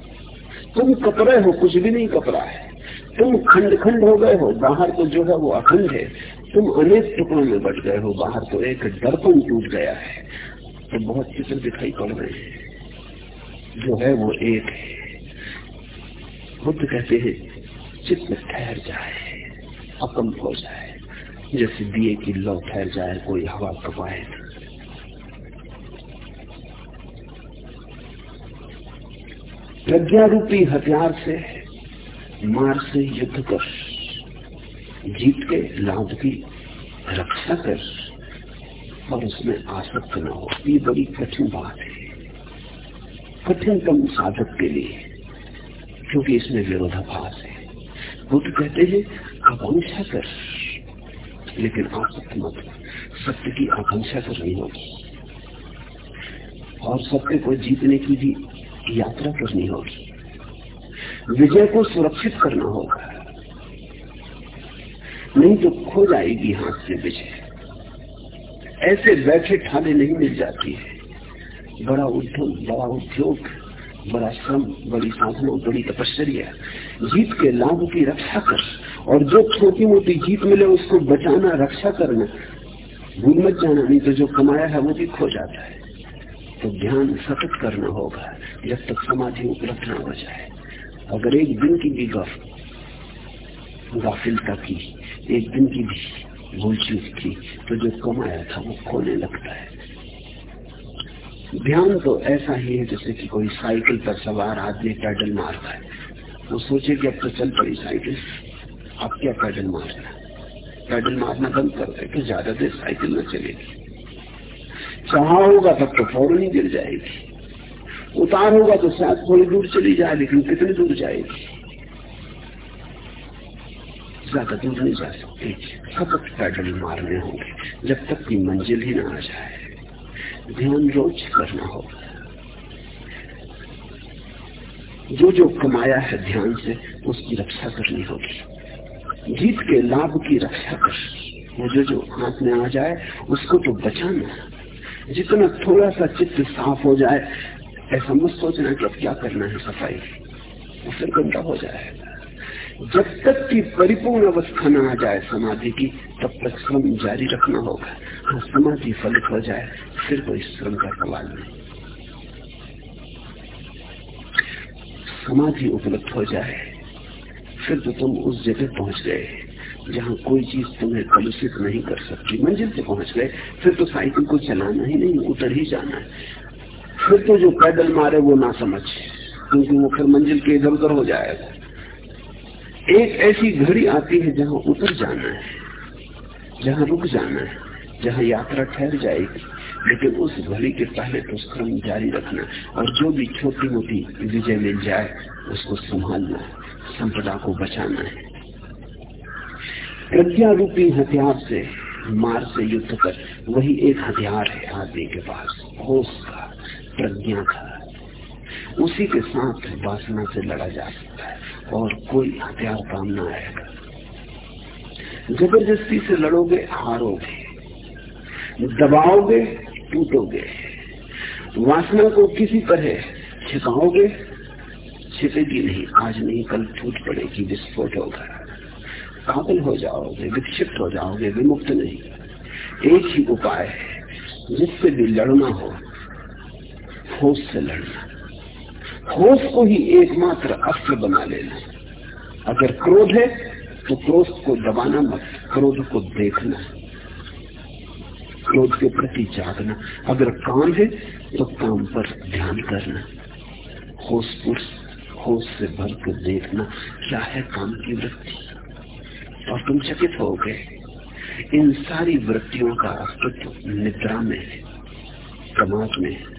तुम कपड़े हो, कुछ भी नहीं कपड़ा है। तुम खंड खंड हो गए हो, बाहर तो जो है वो अखंड है। तुम अनेक टुकड़ों में बट गए हो, बाहर तो एक दर्पण टूट गया है। तो बहुत चित्र दिखाई पड़ रहे हैं। जो है वो एक है। बुद्ध कहते हैं चित्त ठहर जाए अकम हो जाए, जैसे दिए की लौ ठहर जाए, कोई हवा कपाए प्रज्ञा रूपी हथियार से, मार से युद्ध कर, जीत के लाभ की रक्षा कर, और उसमें आसक्त न हो, ये बड़ी कठिन बात है। कठिनतम साधक के लिए, क्योंकि इसमें विरोधाभास है। बुद्ध कहते हैं, आकांक्षा कर। लेकिन आसक्त मत सत्य की आकांक्षा करनी होगी और सत्य को जीतने की भी यात्रा करनी होगी। विजय को सुरक्षित करना होगा। नहीं तो खो जाएगी हाथ से विजय। ऐसे बैठे ठाने नहीं मिल जाती है। बड़ा उद्यम, बड़ा उद्योग। बड़ा श्रम, बड़ी साधना, बड़ी तपस्या जीत के लाभ की रक्षा कर और जो छोटी मोटी जीत मिले उसको बचाना, रक्षा करना। भूल मत जाना, नहीं तो जो कमाया है वो भी खो जाता है। तो ध्यान सतत करना होगा, जब तक समाधि उपलब्ध न हो जाए। अगर एक दिन की भी गफ, गाफिलता की, एक दिन की भी भूल चूक थी तो जो कमाया था वो खोने लगता है। ध्यान तो ऐसा ही है जैसे कि कोई साइकिल पर सवार आदमी पैडल मारता है। वो सोचे कि अब तो चल पड़ी साइकिल। अब क्या पैडल मारना पैडल मारना बंद कर दे कि ज़्यादा देर साइकिल न चलेगी। चढ़ा होगा तब तो फ़ौरन ही गिर जाएगी। उतार होगा तो शायद थोड़ी दूर चली जाए, लेकिन कितनी दूर जाएगी? ज़्यादा दूर नहीं जा सकती। सतत पैडल मारने होंगे। जब तक की मंजिल ही ना आ जाए। ध्यान रोज करना होगा जो जो कमाया है ध्यान से, उसकी रक्षा करनी होगी। जीत के लाभ की रक्षा कर। वो जो जो हाथ में आ जाए, उसको तो बचाना जितना थोड़ा सा चित्त साफ़ हो जाए, ऐसा मत सोचना कि अब क्या करना है सफ़ाई। फिर गंदा हो जाएगा जब तक की परिपूर्ण अवस्था न आ जाए समाधि की, तब तक श्रम जारी रखना होगा। हाँ समाधि फलित हो जाए, फिर कोई श्रम का सवाल नहीं। समाधि उपलब्ध हो जाए, फिर तो तुम उस जगह पहुँच गए, जहाँ कोई चीज़ तुम्हें कलुषित नहीं कर सकती। मंजिल से पहुँच गए, फिर तो साइकिल को चलाना ही नहीं, उतर ही जाना है। फिर तो जो पैदल मारे वो ना समझ, क्योंकि वो फिर मंजिल के इधर उधर हो जाएगा। एक ऐसी घड़ी आती है जहाँ उतर जाना है, जहाँ रुक जाना है, जहाँ यात्रा ठहर जाएगी। लेकिन उस घड़ी के पहले तो क्रम जारी रखना और जो भी छोटी मोटी विजय मिल जाए, उसको संभालना है, संपदा को बचाना है। प्रज्ञा रूपी हथियार से, मार से युद्ध कर, वही एक हथियार है आदमी के पास। होश का प्रज्ञा का उसी के साथ वासना से लड़ा जा सकता है। और कोई हथियार काम ना आएगा ज़बरदस्ती से लड़ोगे, हारोगे, दबाओगे, टूटोगे, वासना को किसी तरह छिपाओगे छिपेगी नहीं। आज नहीं, कल टूट पड़ेगी, विस्फोट होगा। काबिल हो जाओगे, विक्षिप्त हो जाओगे, विमुक्त नहीं। एक ही उपाय है, जिससे भी लड़ना हो, होश से लड़ना। होश को ही एकमात्र अस्त्र बना लेना। अगर क्रोध है तो क्रोध को दबाना मत, क्रोध को देखना। क्रोध के प्रति जागना। अगर काम है तो काम पर ध्यान करना। होश पुरुष, होश से भर के देखना। क्या है काम की वृत्ति? और तुम चकित हो गए। इन सारी वृत्तियों का अस्तित्व निद्रा में है, प्रमाद में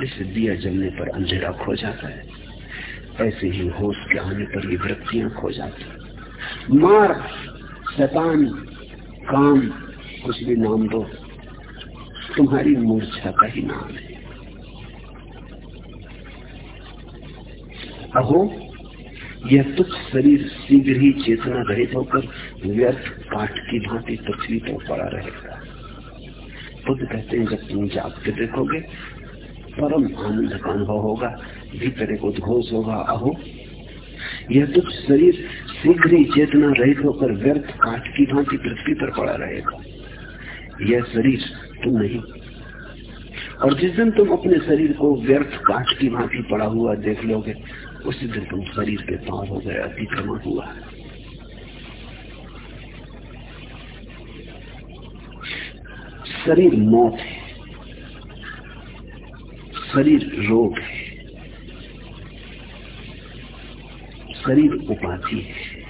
जैसे दिया जलने पर अंधेरा खो जाता है। ऐसे ही होश के आने पर ये वृत्तियाँ खो जाती मार, शैतान, काम, कुछ भी नाम दो, तुम्हारी मूर्छा का ही नाम है। अहो, यह तुच्छ शरीर शीघ्र ही चेतना रहित होकर व्यर्थ काठ की भांति पृथ्वी पर पड़ा रहेगा। बुद्ध कहते हैं, जब तुम जाग के देखोगे परम आनंद का अनुभव होगा भीतर एक उद्घोष होगा, अहो। यह तुच्छ शरीर शीघ्र ही चेतना रहित होकर व्यर्थ काट की भांति पृथ्वी पर पड़ा रहेगा। यह शरीर तुम नहीं। और जिस दिन तुम अपने शरीर को व्यर्थ काट की भांति पड़ा हुआ देख लोगे, उसी दिन तुम शरीर के पार हो गए, अतिक्रमण हुआ। शरीर मौत है। शरीर रोग है, शरीर उपाधि है।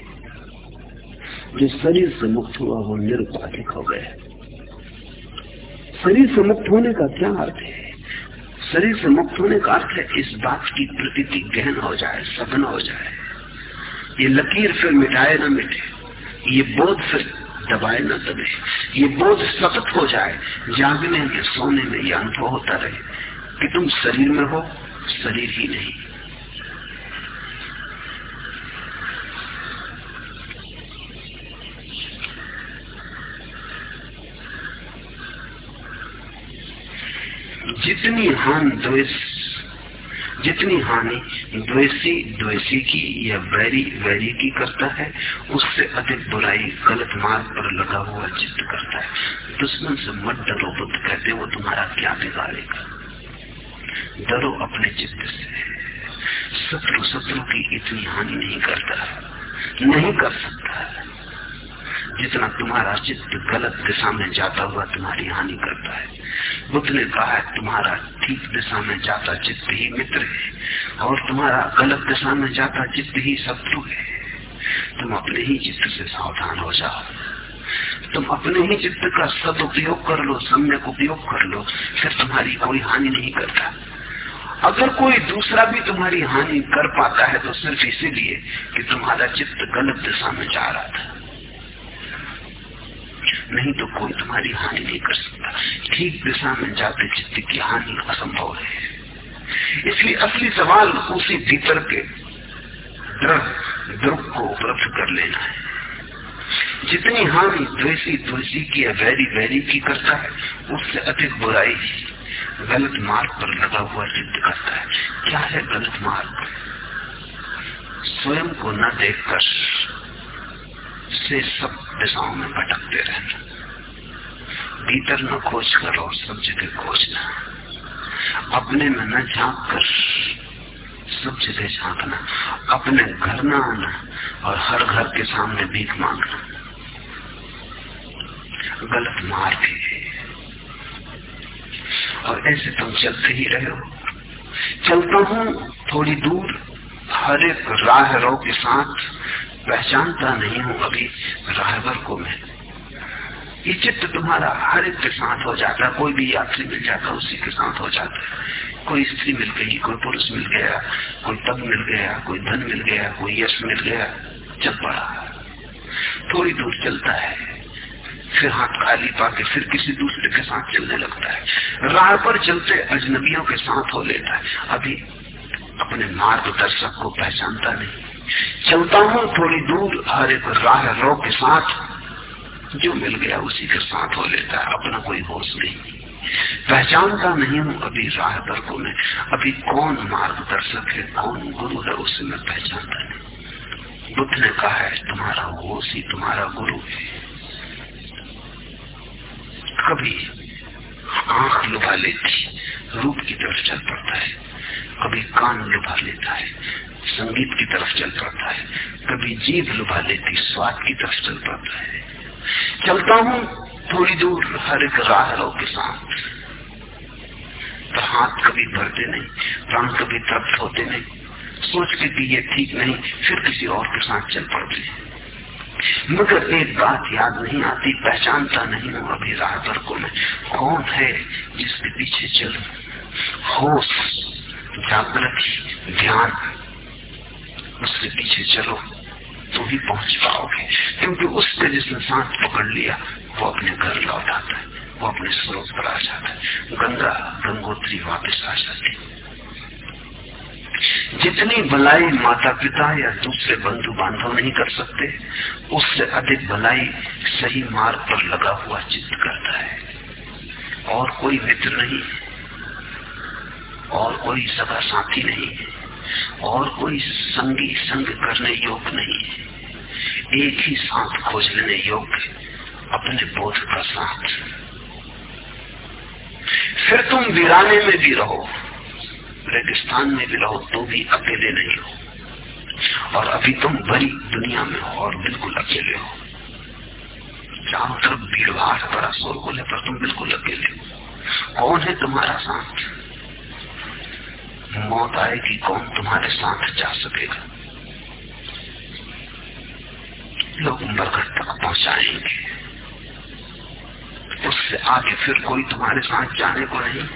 जो शरीर से मुक्त हुआ, वो निरुपाधिक हो गया। शरीर से मुक्त होने का क्या अर्थ है? शरीर से मुक्त होने का अर्थ है, इस बात की प्रतीति गहन हो जाए, सघन हो जाए। ये लकीर फिर मिटाए ना मिटे, ये बोध फिर दबाए ना दबे, ये बोध सतत हो जाए, जागने में सोने में यह अनुभव होता रहे। कि तुम शरीर में हो, शरीर ही नहीं। जितनी हान द्वेष, जितनी हानि द्वेषी द्वेषी की या वैरी वैरी की करता है, उससे अधिक बुराई गलत मार्ग पर लगा हुआ चित्त करता है। दुश्मन से मत डरो, बुद्ध कहते वो तुम्हारा क्या बिगाड़ेगा? डरो अपने चित्त से। शत्रु शत्रु की इतनी हानि नहीं करता, नहीं कर सकता। जितना तुम्हारा चित्त गलत दिशा में जाता हुआ तुम्हारी हानि करता है बुद्ध ने कहा है तुम्हारा ठीक दिशा में जाता चित्त ही मित्र है, और तुम्हारा गलत दिशा में जाता चित्त ही शत्रु है। तुम अपने ही चित्त से सावधान हो जाओ। तुम अपने ही चित्त का सदुपयोग कर लो, सम्यक उपयोग कर लो, फिर तुम्हारी कोई हानि नहीं करता। अगर कोई दूसरा भी तुम्हारी हानि कर पाता है तो सिर्फ़ इसीलिए कि तुम्हारा चित्त गलत दिशा में जा रहा था। नहीं तो कोई तुम्हारी हानि नहीं कर सकता। ठीक दिशा में जाते चित्त की हानि असंभव है। इसलिए असली सवाल उसी भीतर के दृढ़ द्रुप को उपलब्ध कर लेना है। जितनी हानि द्वेषी द्वेषी की या वैरी वैरी की करता है, उससे अधिक बुराई गलत मार्ग पर लगा हुआ सिद्ध करता है। क्या है गलत मार्ग? स्वयं को न देखकर से सब दिशाओं में भटकते रहना। भीतर न खोज कर और सब जगह खोजना। अपने में न झाँक कर सब जगह झांकना। अपने घर न आना और हर घर के सामने भीख मांगना। गलत मार्ग है। और ऐसे तुम चलते ही रहे। हो चलता हूँ, थोड़ी दूर, हर एक राहरा के साथ। पहचानता नहीं हूँ अभी राहबर को मैं। ये चित्त तुम्हारा हर एक के साथ हो जाता है कोई भी यात्री मिल जाता, उसी के साथ हो जाता। है कोई स्त्री मिल गई, कोई पुरुष मिल गया, कोई पद मिल गया, कोई धन मिल गया, कोई यश मिल गया चल पड़ा थोड़ी दूर चलता है। फिर हाथ खाली पाके फिर किसी दूसरे के साथ चलने लगता है। राह पर चलते अजनबियों के साथ हो लेता है। अभी अपने मार्गदर्शक को पहचानता नहीं। चलता हूँ थोड़ी दूर, हर एक राह रो के साथ। जो मिल गया उसी के साथ हो लेता है। अपना कोई होश नहीं। पहचानता नहीं हूँ अभी राह पर को मैं। अभी कौन मार्गदर्शक है, कौन गुरु है, उसे मैं पहचानता नहीं। बुद्ध ने कहा है, तुम्हारा होश ही तुम्हारा गुरु है। कभी आँख लुभा लेती, रूप की तरफ़ चल पड़ता है। कभी कान लुभा लेता है, संगीत की तरफ़ चल पड़ता है। कभी जीभ लुभा लेती, स्वाद की तरफ़ चल पड़ता है। चलता हूँ थोड़ी दूर, हर एक राह के साथ। तो हाथ कभी भरते नहीं, प्राण कभी तृप्त होते नहीं। सोच के कि ये ठीक नहीं, फिर किसी और के साथ चल पड़ते मगर एक बात याद नहीं आती, पहचानता नहीं हूँ अभी राह पर को मैं। कौन है जिसके पीछे चलू? होश, जागृति ध्यान उसके पीछे चलो तो ही पहुँच पाओगे। क्योंकि उसके जिसने सांस पकड़ लिया, वो अपने घर लौट आता है, वो अपने स्रोत पर आ जाता है। गंगा गंगोत्री वापस आ जाती जितनी भलाई माता पिता या दूसरे बंधु बांधव नहीं कर सकते, उससे अधिक भलाई सही मार्ग पर लगा हुआ चित्त करता है। और कोई मित्र नहीं, और कोई सगा साथी नहीं, और कोई संगी संग करने योग्य नहीं। एक ही साथ खोज लेने योग्य अपने बोध का साथ। फिर तुम वीराने में भी रहो। रेगिस्तान में भी रहो तो भी अकेले नहीं हो। और अभी तुम बड़ी दुनिया में हो और बिल्कुल अकेले हो। चारों तरफ़ भीड़ भाड़ बड़ा शोर बोले पर तुम बिल्कुल अकेले हो। कौन है तुम्हारा साथ? मौत आएगी, कौन तुम्हारे साथ जा सकेगा? लोग मरघट तक पहुंचाएँगे। उससे आगे फिर कोई तुम्हारे साथ जाने को नहीं।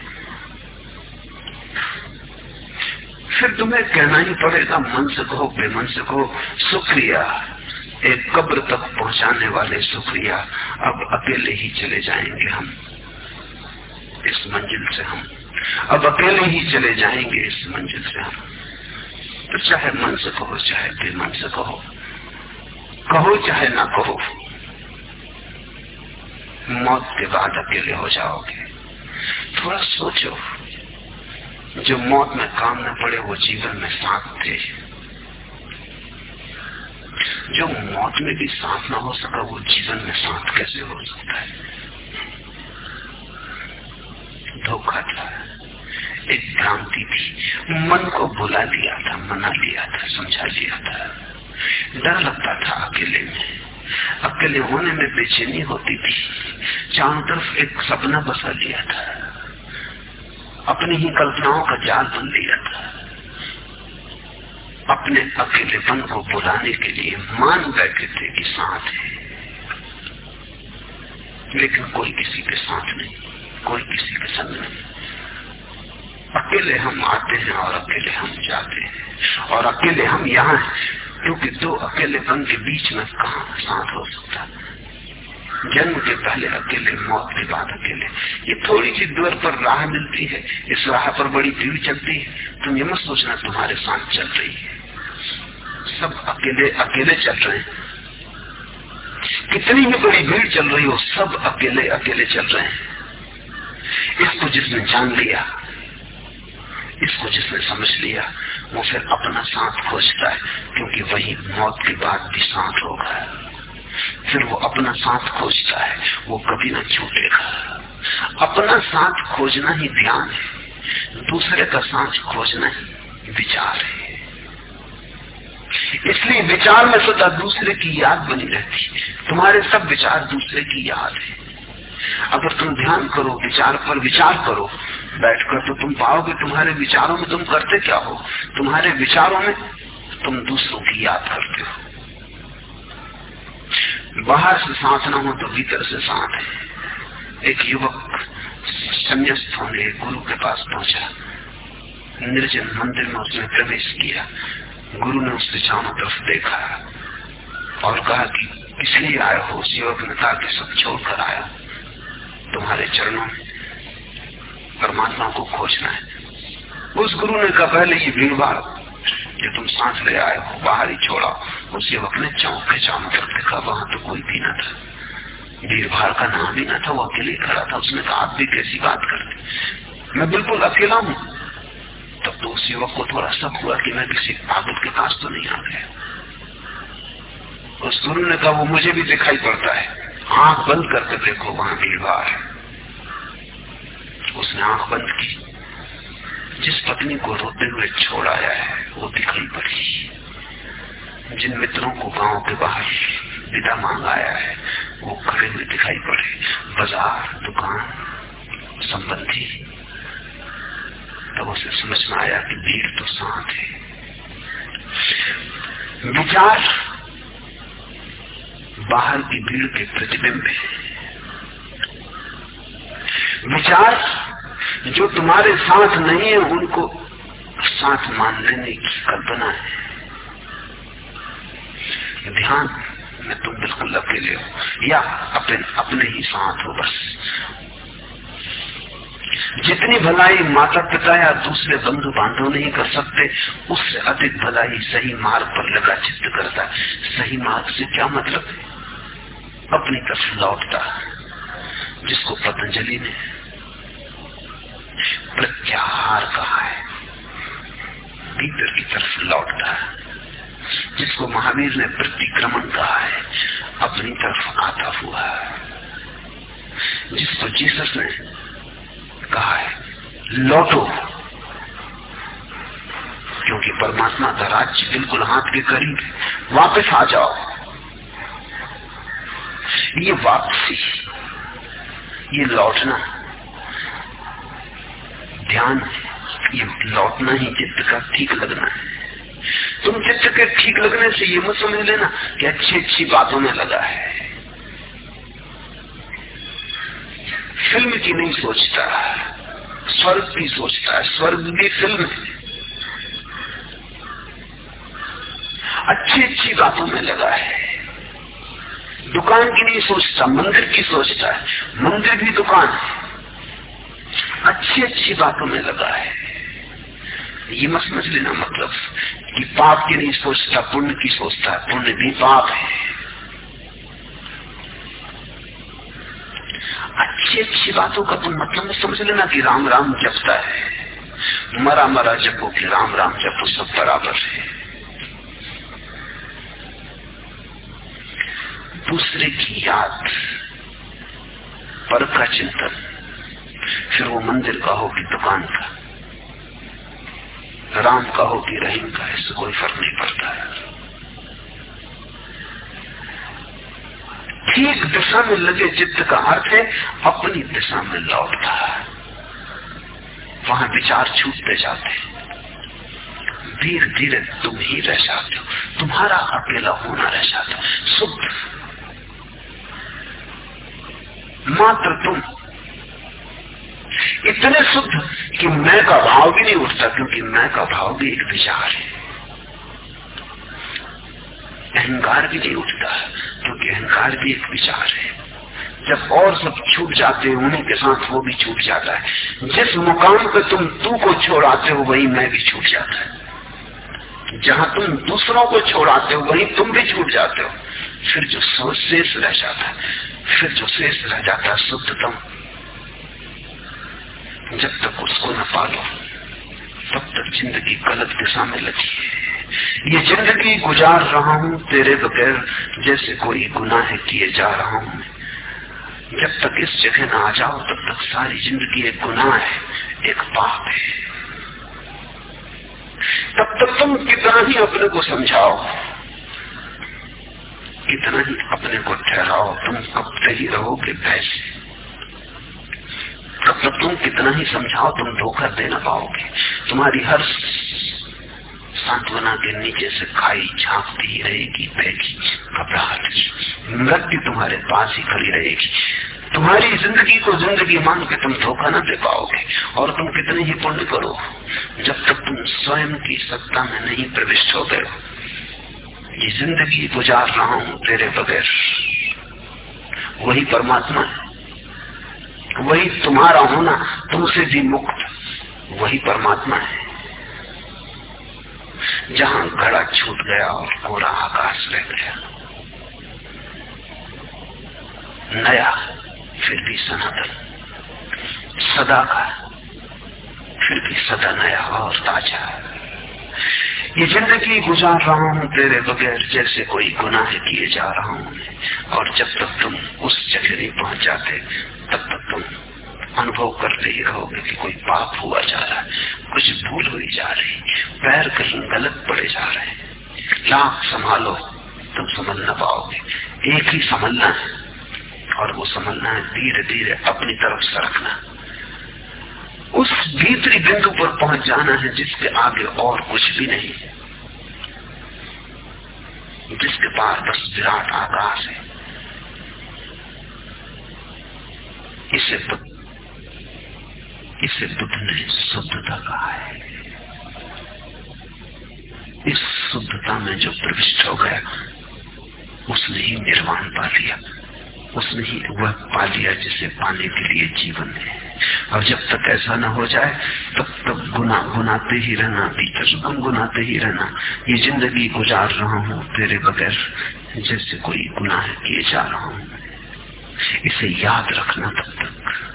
फिर तुम्हें कहना ही पड़ेगा, मन से कहो, बेमन से कहो, शुक्रिया। एक कब्र तक पहुँचाने वाले शुक्रिया। अब अकेले ही चले जाएँगे हम। इस मंजिल से हम। अब अकेले ही चले जाएँगे इस मंजिल से हम। तो चाहे मन से कहो, चाहे बेमन से कहो कहो चाहे ना कहो, मौत के बाद अकेले हो जाओगे। थोड़ा सोचो। जो मौत में काम न पड़े, वो जीवन में साथ थे जो मौत में भी साथ ना हो सका, वो जीवन में साथ कैसे हो सकता है? धोखा था। एक भ्रांति थी। मन को भुला दिया था, मना लिया था, समझा लिया था। डर लगता था अकेले में। अकेले होने में बेचैनी होती थी। चारों तरफ़ एक सपना बसा लिया था। अपनी ही कल्पनाओं का जाल बन लिया था अपने अकेलेपन को बुलाने के लिए मान बैठे थे कि साथ है। लेकिन कोई किसी के साथ नहीं, कोई किसी के संग नहीं। अकेले हम आते हैं और अकेले हम जाते हैं। और अकेले हम यहाँ हैं, क्योंकि दो अकेलेपन के बीच में कहा साथ हो सकता जन्म के पहले अकेले, मौत के बाद अकेले। ये थोड़ी सी दूर पर राह मिलती है, इस राह पर बड़ी भीड़ चलती है। तुम ये मत सोचना, तुम्हारे साथ चल रही है। सब अकेले अकेले चल रहे हैं। कितनी भी बड़ी भीड़ चल रही हो, सब अकेले अकेले चल रहे हैं। इसको जिसने जान लिया, इसको जिसने समझ लिया, वो फिर अपना साथ खोजता है, क्योंकि वही मौत के बाद भी साथ होगा। फिर वो अपना साथ खोजता है। वो कभी ना छूटेगा। अपना साथ खोजना ही ध्यान है। दूसरे का साथ खोजना ही विचार है। इसलिए विचार में सदा दूसरे की याद बनी रहती है। तुम्हारे सब विचार दूसरे की याद है। अगर तुम ध्यान करो, विचार पर विचार करो, बैठकर तो तुम पाओगे तुम्हारे विचारों में तुम करते क्या हो? तुम्हारे विचारों में तुम दूसरों की याद करते हो। बाहर से सांस ना हो तो भीतर से सांस है एक युवक संन्यास्त होने गुरु के पास पहुँचा। निर्जन मंदिर में उसने प्रवेश किया। गुरु ने उसके चारों तरफ़ देखा और कहा कि इसलिए आए हो उस युवक ने कहा कि सब छोड़कर आया तुम्हारे चरणों में परमात्मा को खोजना है। उस गुरु ने कहा, पहले ये भाड़ जो तुम सांस ले आए हो, बाहर ही छोड़ा। उस युवक ने चौंक चारों तरफ़ देखा, वहाँ तो कोई भी ना था। भीड़ भाड़ का नाम भी ना था, वो अकेले खड़ा था। उसने कहा, आप भी कैसी बात करते? मैं बिल्कुल अकेला हूँ। तब तो उस युवक को थोड़ा शक हुआ कि मैं किसी पागल के पास तो नहीं आ गया। उस गुरु ने कहा वो मुझे भी दिखाई पड़ता है। आँख बंद करके देखो, वहाँ भीड़ भाड़ उसने आँख बंद की। जिस पत्नी को रोते हुए छोड़ आया है, वो दिखाई पड़ी। जिन मित्रों को गाँव के बाहर विदा मांग आया है, वो खड़े हुए दिखाई पड़े। बाज़ार, दुकान, संबंधी। तब उसे समझ में आया कि भीड़ तो साथ है। विचार बाहर की भीड़ के प्रतिबिंब है। विचार जो तुम्हारे साथ नहीं है, उनको साथ मान लेने की कल्पना है। ध्यान में तुम बिल्कुल अकेले हो, या अपने अपने ही साथ हो बस। जितनी भलाई माता पिता या दूसरे बंधु बांधव नहीं कर सकते, उससे अधिक भलाई सही मार्ग पर लगा चित्त करता सही मार्ग से क्या मतलब? अपनी तरफ़ लौटता जिसको पतंजलि ने प्रत्याहार कहा है। भीतर की तरफ़ लौटता है, जिसको महावीर ने प्रतिक्रमण कहा है, अपनी तरफ़ आता हुआ है, जिसको जीसस ने कहा है, लौटो। क्योंकि परमात्मा का राज्य बिल्कुल हाथ के करीब वापस आ जाओ। ये वापसी, ये लौटना ध्यान है ये लौटना ही चित्त का ठीक लगना है। तुम चित्त के ठीक लगने से ये मत समझ लेना कि अच्छी अच्छी बातों में लगा है। फ़िल्म की नहीं सोचता। स्वर्ग की सोचता है। स्वर्ग भी फ़िल्म है। अच्छी अच्छी बातों में लगा है। दुकान की नहीं सोचता, मंदिर की सोचता है। मंदिर भी दुकान है। अच्छी अच्छी बातों में लगा है। ये मत समझ लेना मतलब कि पाप की नहीं सोचता, पुण्य की सोचता है। पुण्य भी पाप है। अच्छी अच्छी बातों का तुम मतलब समझ लेना कि राम राम जपता है। मरा मरा जपो कि राम राम जपो, सब बराबर है। दूसरे की याद, पर का चिंतन। फिर वो मंदिर का हो कि दुकान का, राम का हो कि रहीम का, इससे कोई फ़र्क नहीं पड़ता है। ठीक दिशा में लगे चित्त का अर्थ है, अपनी दिशा में लौटता है। वहाँ विचार छूटते जाते हैं। धीरे धीरे तुम ही रह जाते हो। तुम्हारा अकेला होना रह जाता शुद्ध। मात्र तुम इतने शुद्ध कि मैं का भाव भी नहीं उठता, क्योंकि मैं का भाव भी एक विचार है। अहंकार भी नहीं उठता, क्योंकि अहंकार भी एक विचार है। जब और सब छूट जाते हैं, उन्हीं के साथ वो भी छूट जाता है। जिस मुकाम पे तुम तू को छोड़ाते हो, वही मैं भी छूट जाता है। जहाँ तुम दूसरों को छोड़ाते हो, वही तुम भी छूट जाते हो। फिर जो शेष रह जाता है, फिर जो शेष रह जाता है, शुद्धतम। जब तक उसको न पालो, तब तक ज़िंदगी गलत दिशा में लगी ये ज़िंदगी गुजार रहा हूँ तेरे बगैर, जैसे कोई गुनाह किए जा रहा हूँ जब तक इस जगह न आ जाओ, तब तक सारी ज़िंदगी एक गुनाह है, एक पाप है। तब तक तुम कितना ही अपने को समझाओ, कितना ही अपने को ठहराओ, तुम कब ही रहोगे वैसे तब तक तुम कितना ही समझाओ, तुम धोखा दे ना पाओगे। तुम्हारी हर सांत्वना के नीचे से खाई झांकती ही रहेगी बहगी घबराहट मृत्यु तुम्हारे पास ही खड़ी रहेगी। तुम्हारी ज़िंदगी को ज़िंदगी मान के तुम धोखा न दे पाओगे, और तुम कितने ही पुण्य करो, जब तक तुम स्वयं की सत्ता में नहीं प्रविष्ट हो गए ये ज़िंदगी गुजार रहा हूँ तेरे बगैर। वही परमात्मा है। वही तुम्हारा होना तुमसे भी मुक्त, वही परमात्मा है। जहाँ घड़ा छूट गया और कोरा आकाश रह गया। नया फिर भी सनातन, सदा का फिर भी सदा नया और ताज़ा। ये ज़िंदगी गुजार रहा हूँ तेरे बगैर, जैसे कोई गुनाह किए जा रहा हूँ। और जब तक तुम उस जगह नहीं पहुँच जाते, तब तक अनुभव करते ही रहोगे कि कोई पाप हुआ जा रहा है, कुछ भूल हुई जा रही पैर कहीं गलत पड़े जा रहे हैं। लाख संभालो, तुम समझ न पाओगे। एक ही संभलना है, और वो संभलना है धीरे धीरे अपनी तरफ़ सरकना उस भीतरी बिंदु पर पहुँच जाना है जिसके आगे और कुछ भी नहीं जिसके पार बस विराट आकाश है। इसे इसे बुद्ध ने शुद्धता कहा है। इस शुद्धता में जो प्रविष्ट हो गया, उसने ही निर्वाण पा लिया। उसने ही वह पा लिया जिसे पाने के लिए जीवन है। और जब तक ऐसा न हो जाए, तब तक गुना, गुनाते ही रहना, भीतर गुनगुनाते ही रहना। ये ज़िंदगी गुजार रहा हूँ तेरे बगैर, जैसे कोई गुनाह किए जा रहा हूँ। इसे याद रखना तब तक।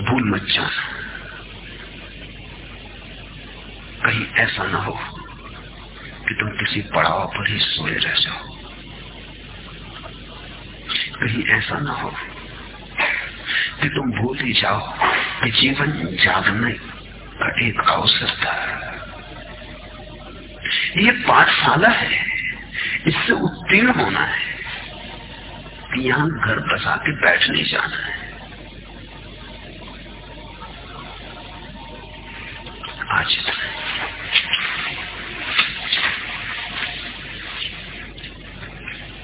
भूल मत जाना। कहीं ऐसा ना हो कि तुम किसी पड़ाव पर ही सोए रह जाओ। कहीं ऐसा ना हो कि तुम भूल ही जाओ कि जीवन जागने का एक अवसर था। ये पाठशाला है। इससे उत्तीर्ण होना है कि यहाँ घर बसा के बैठ नहीं जाना है। आज इतना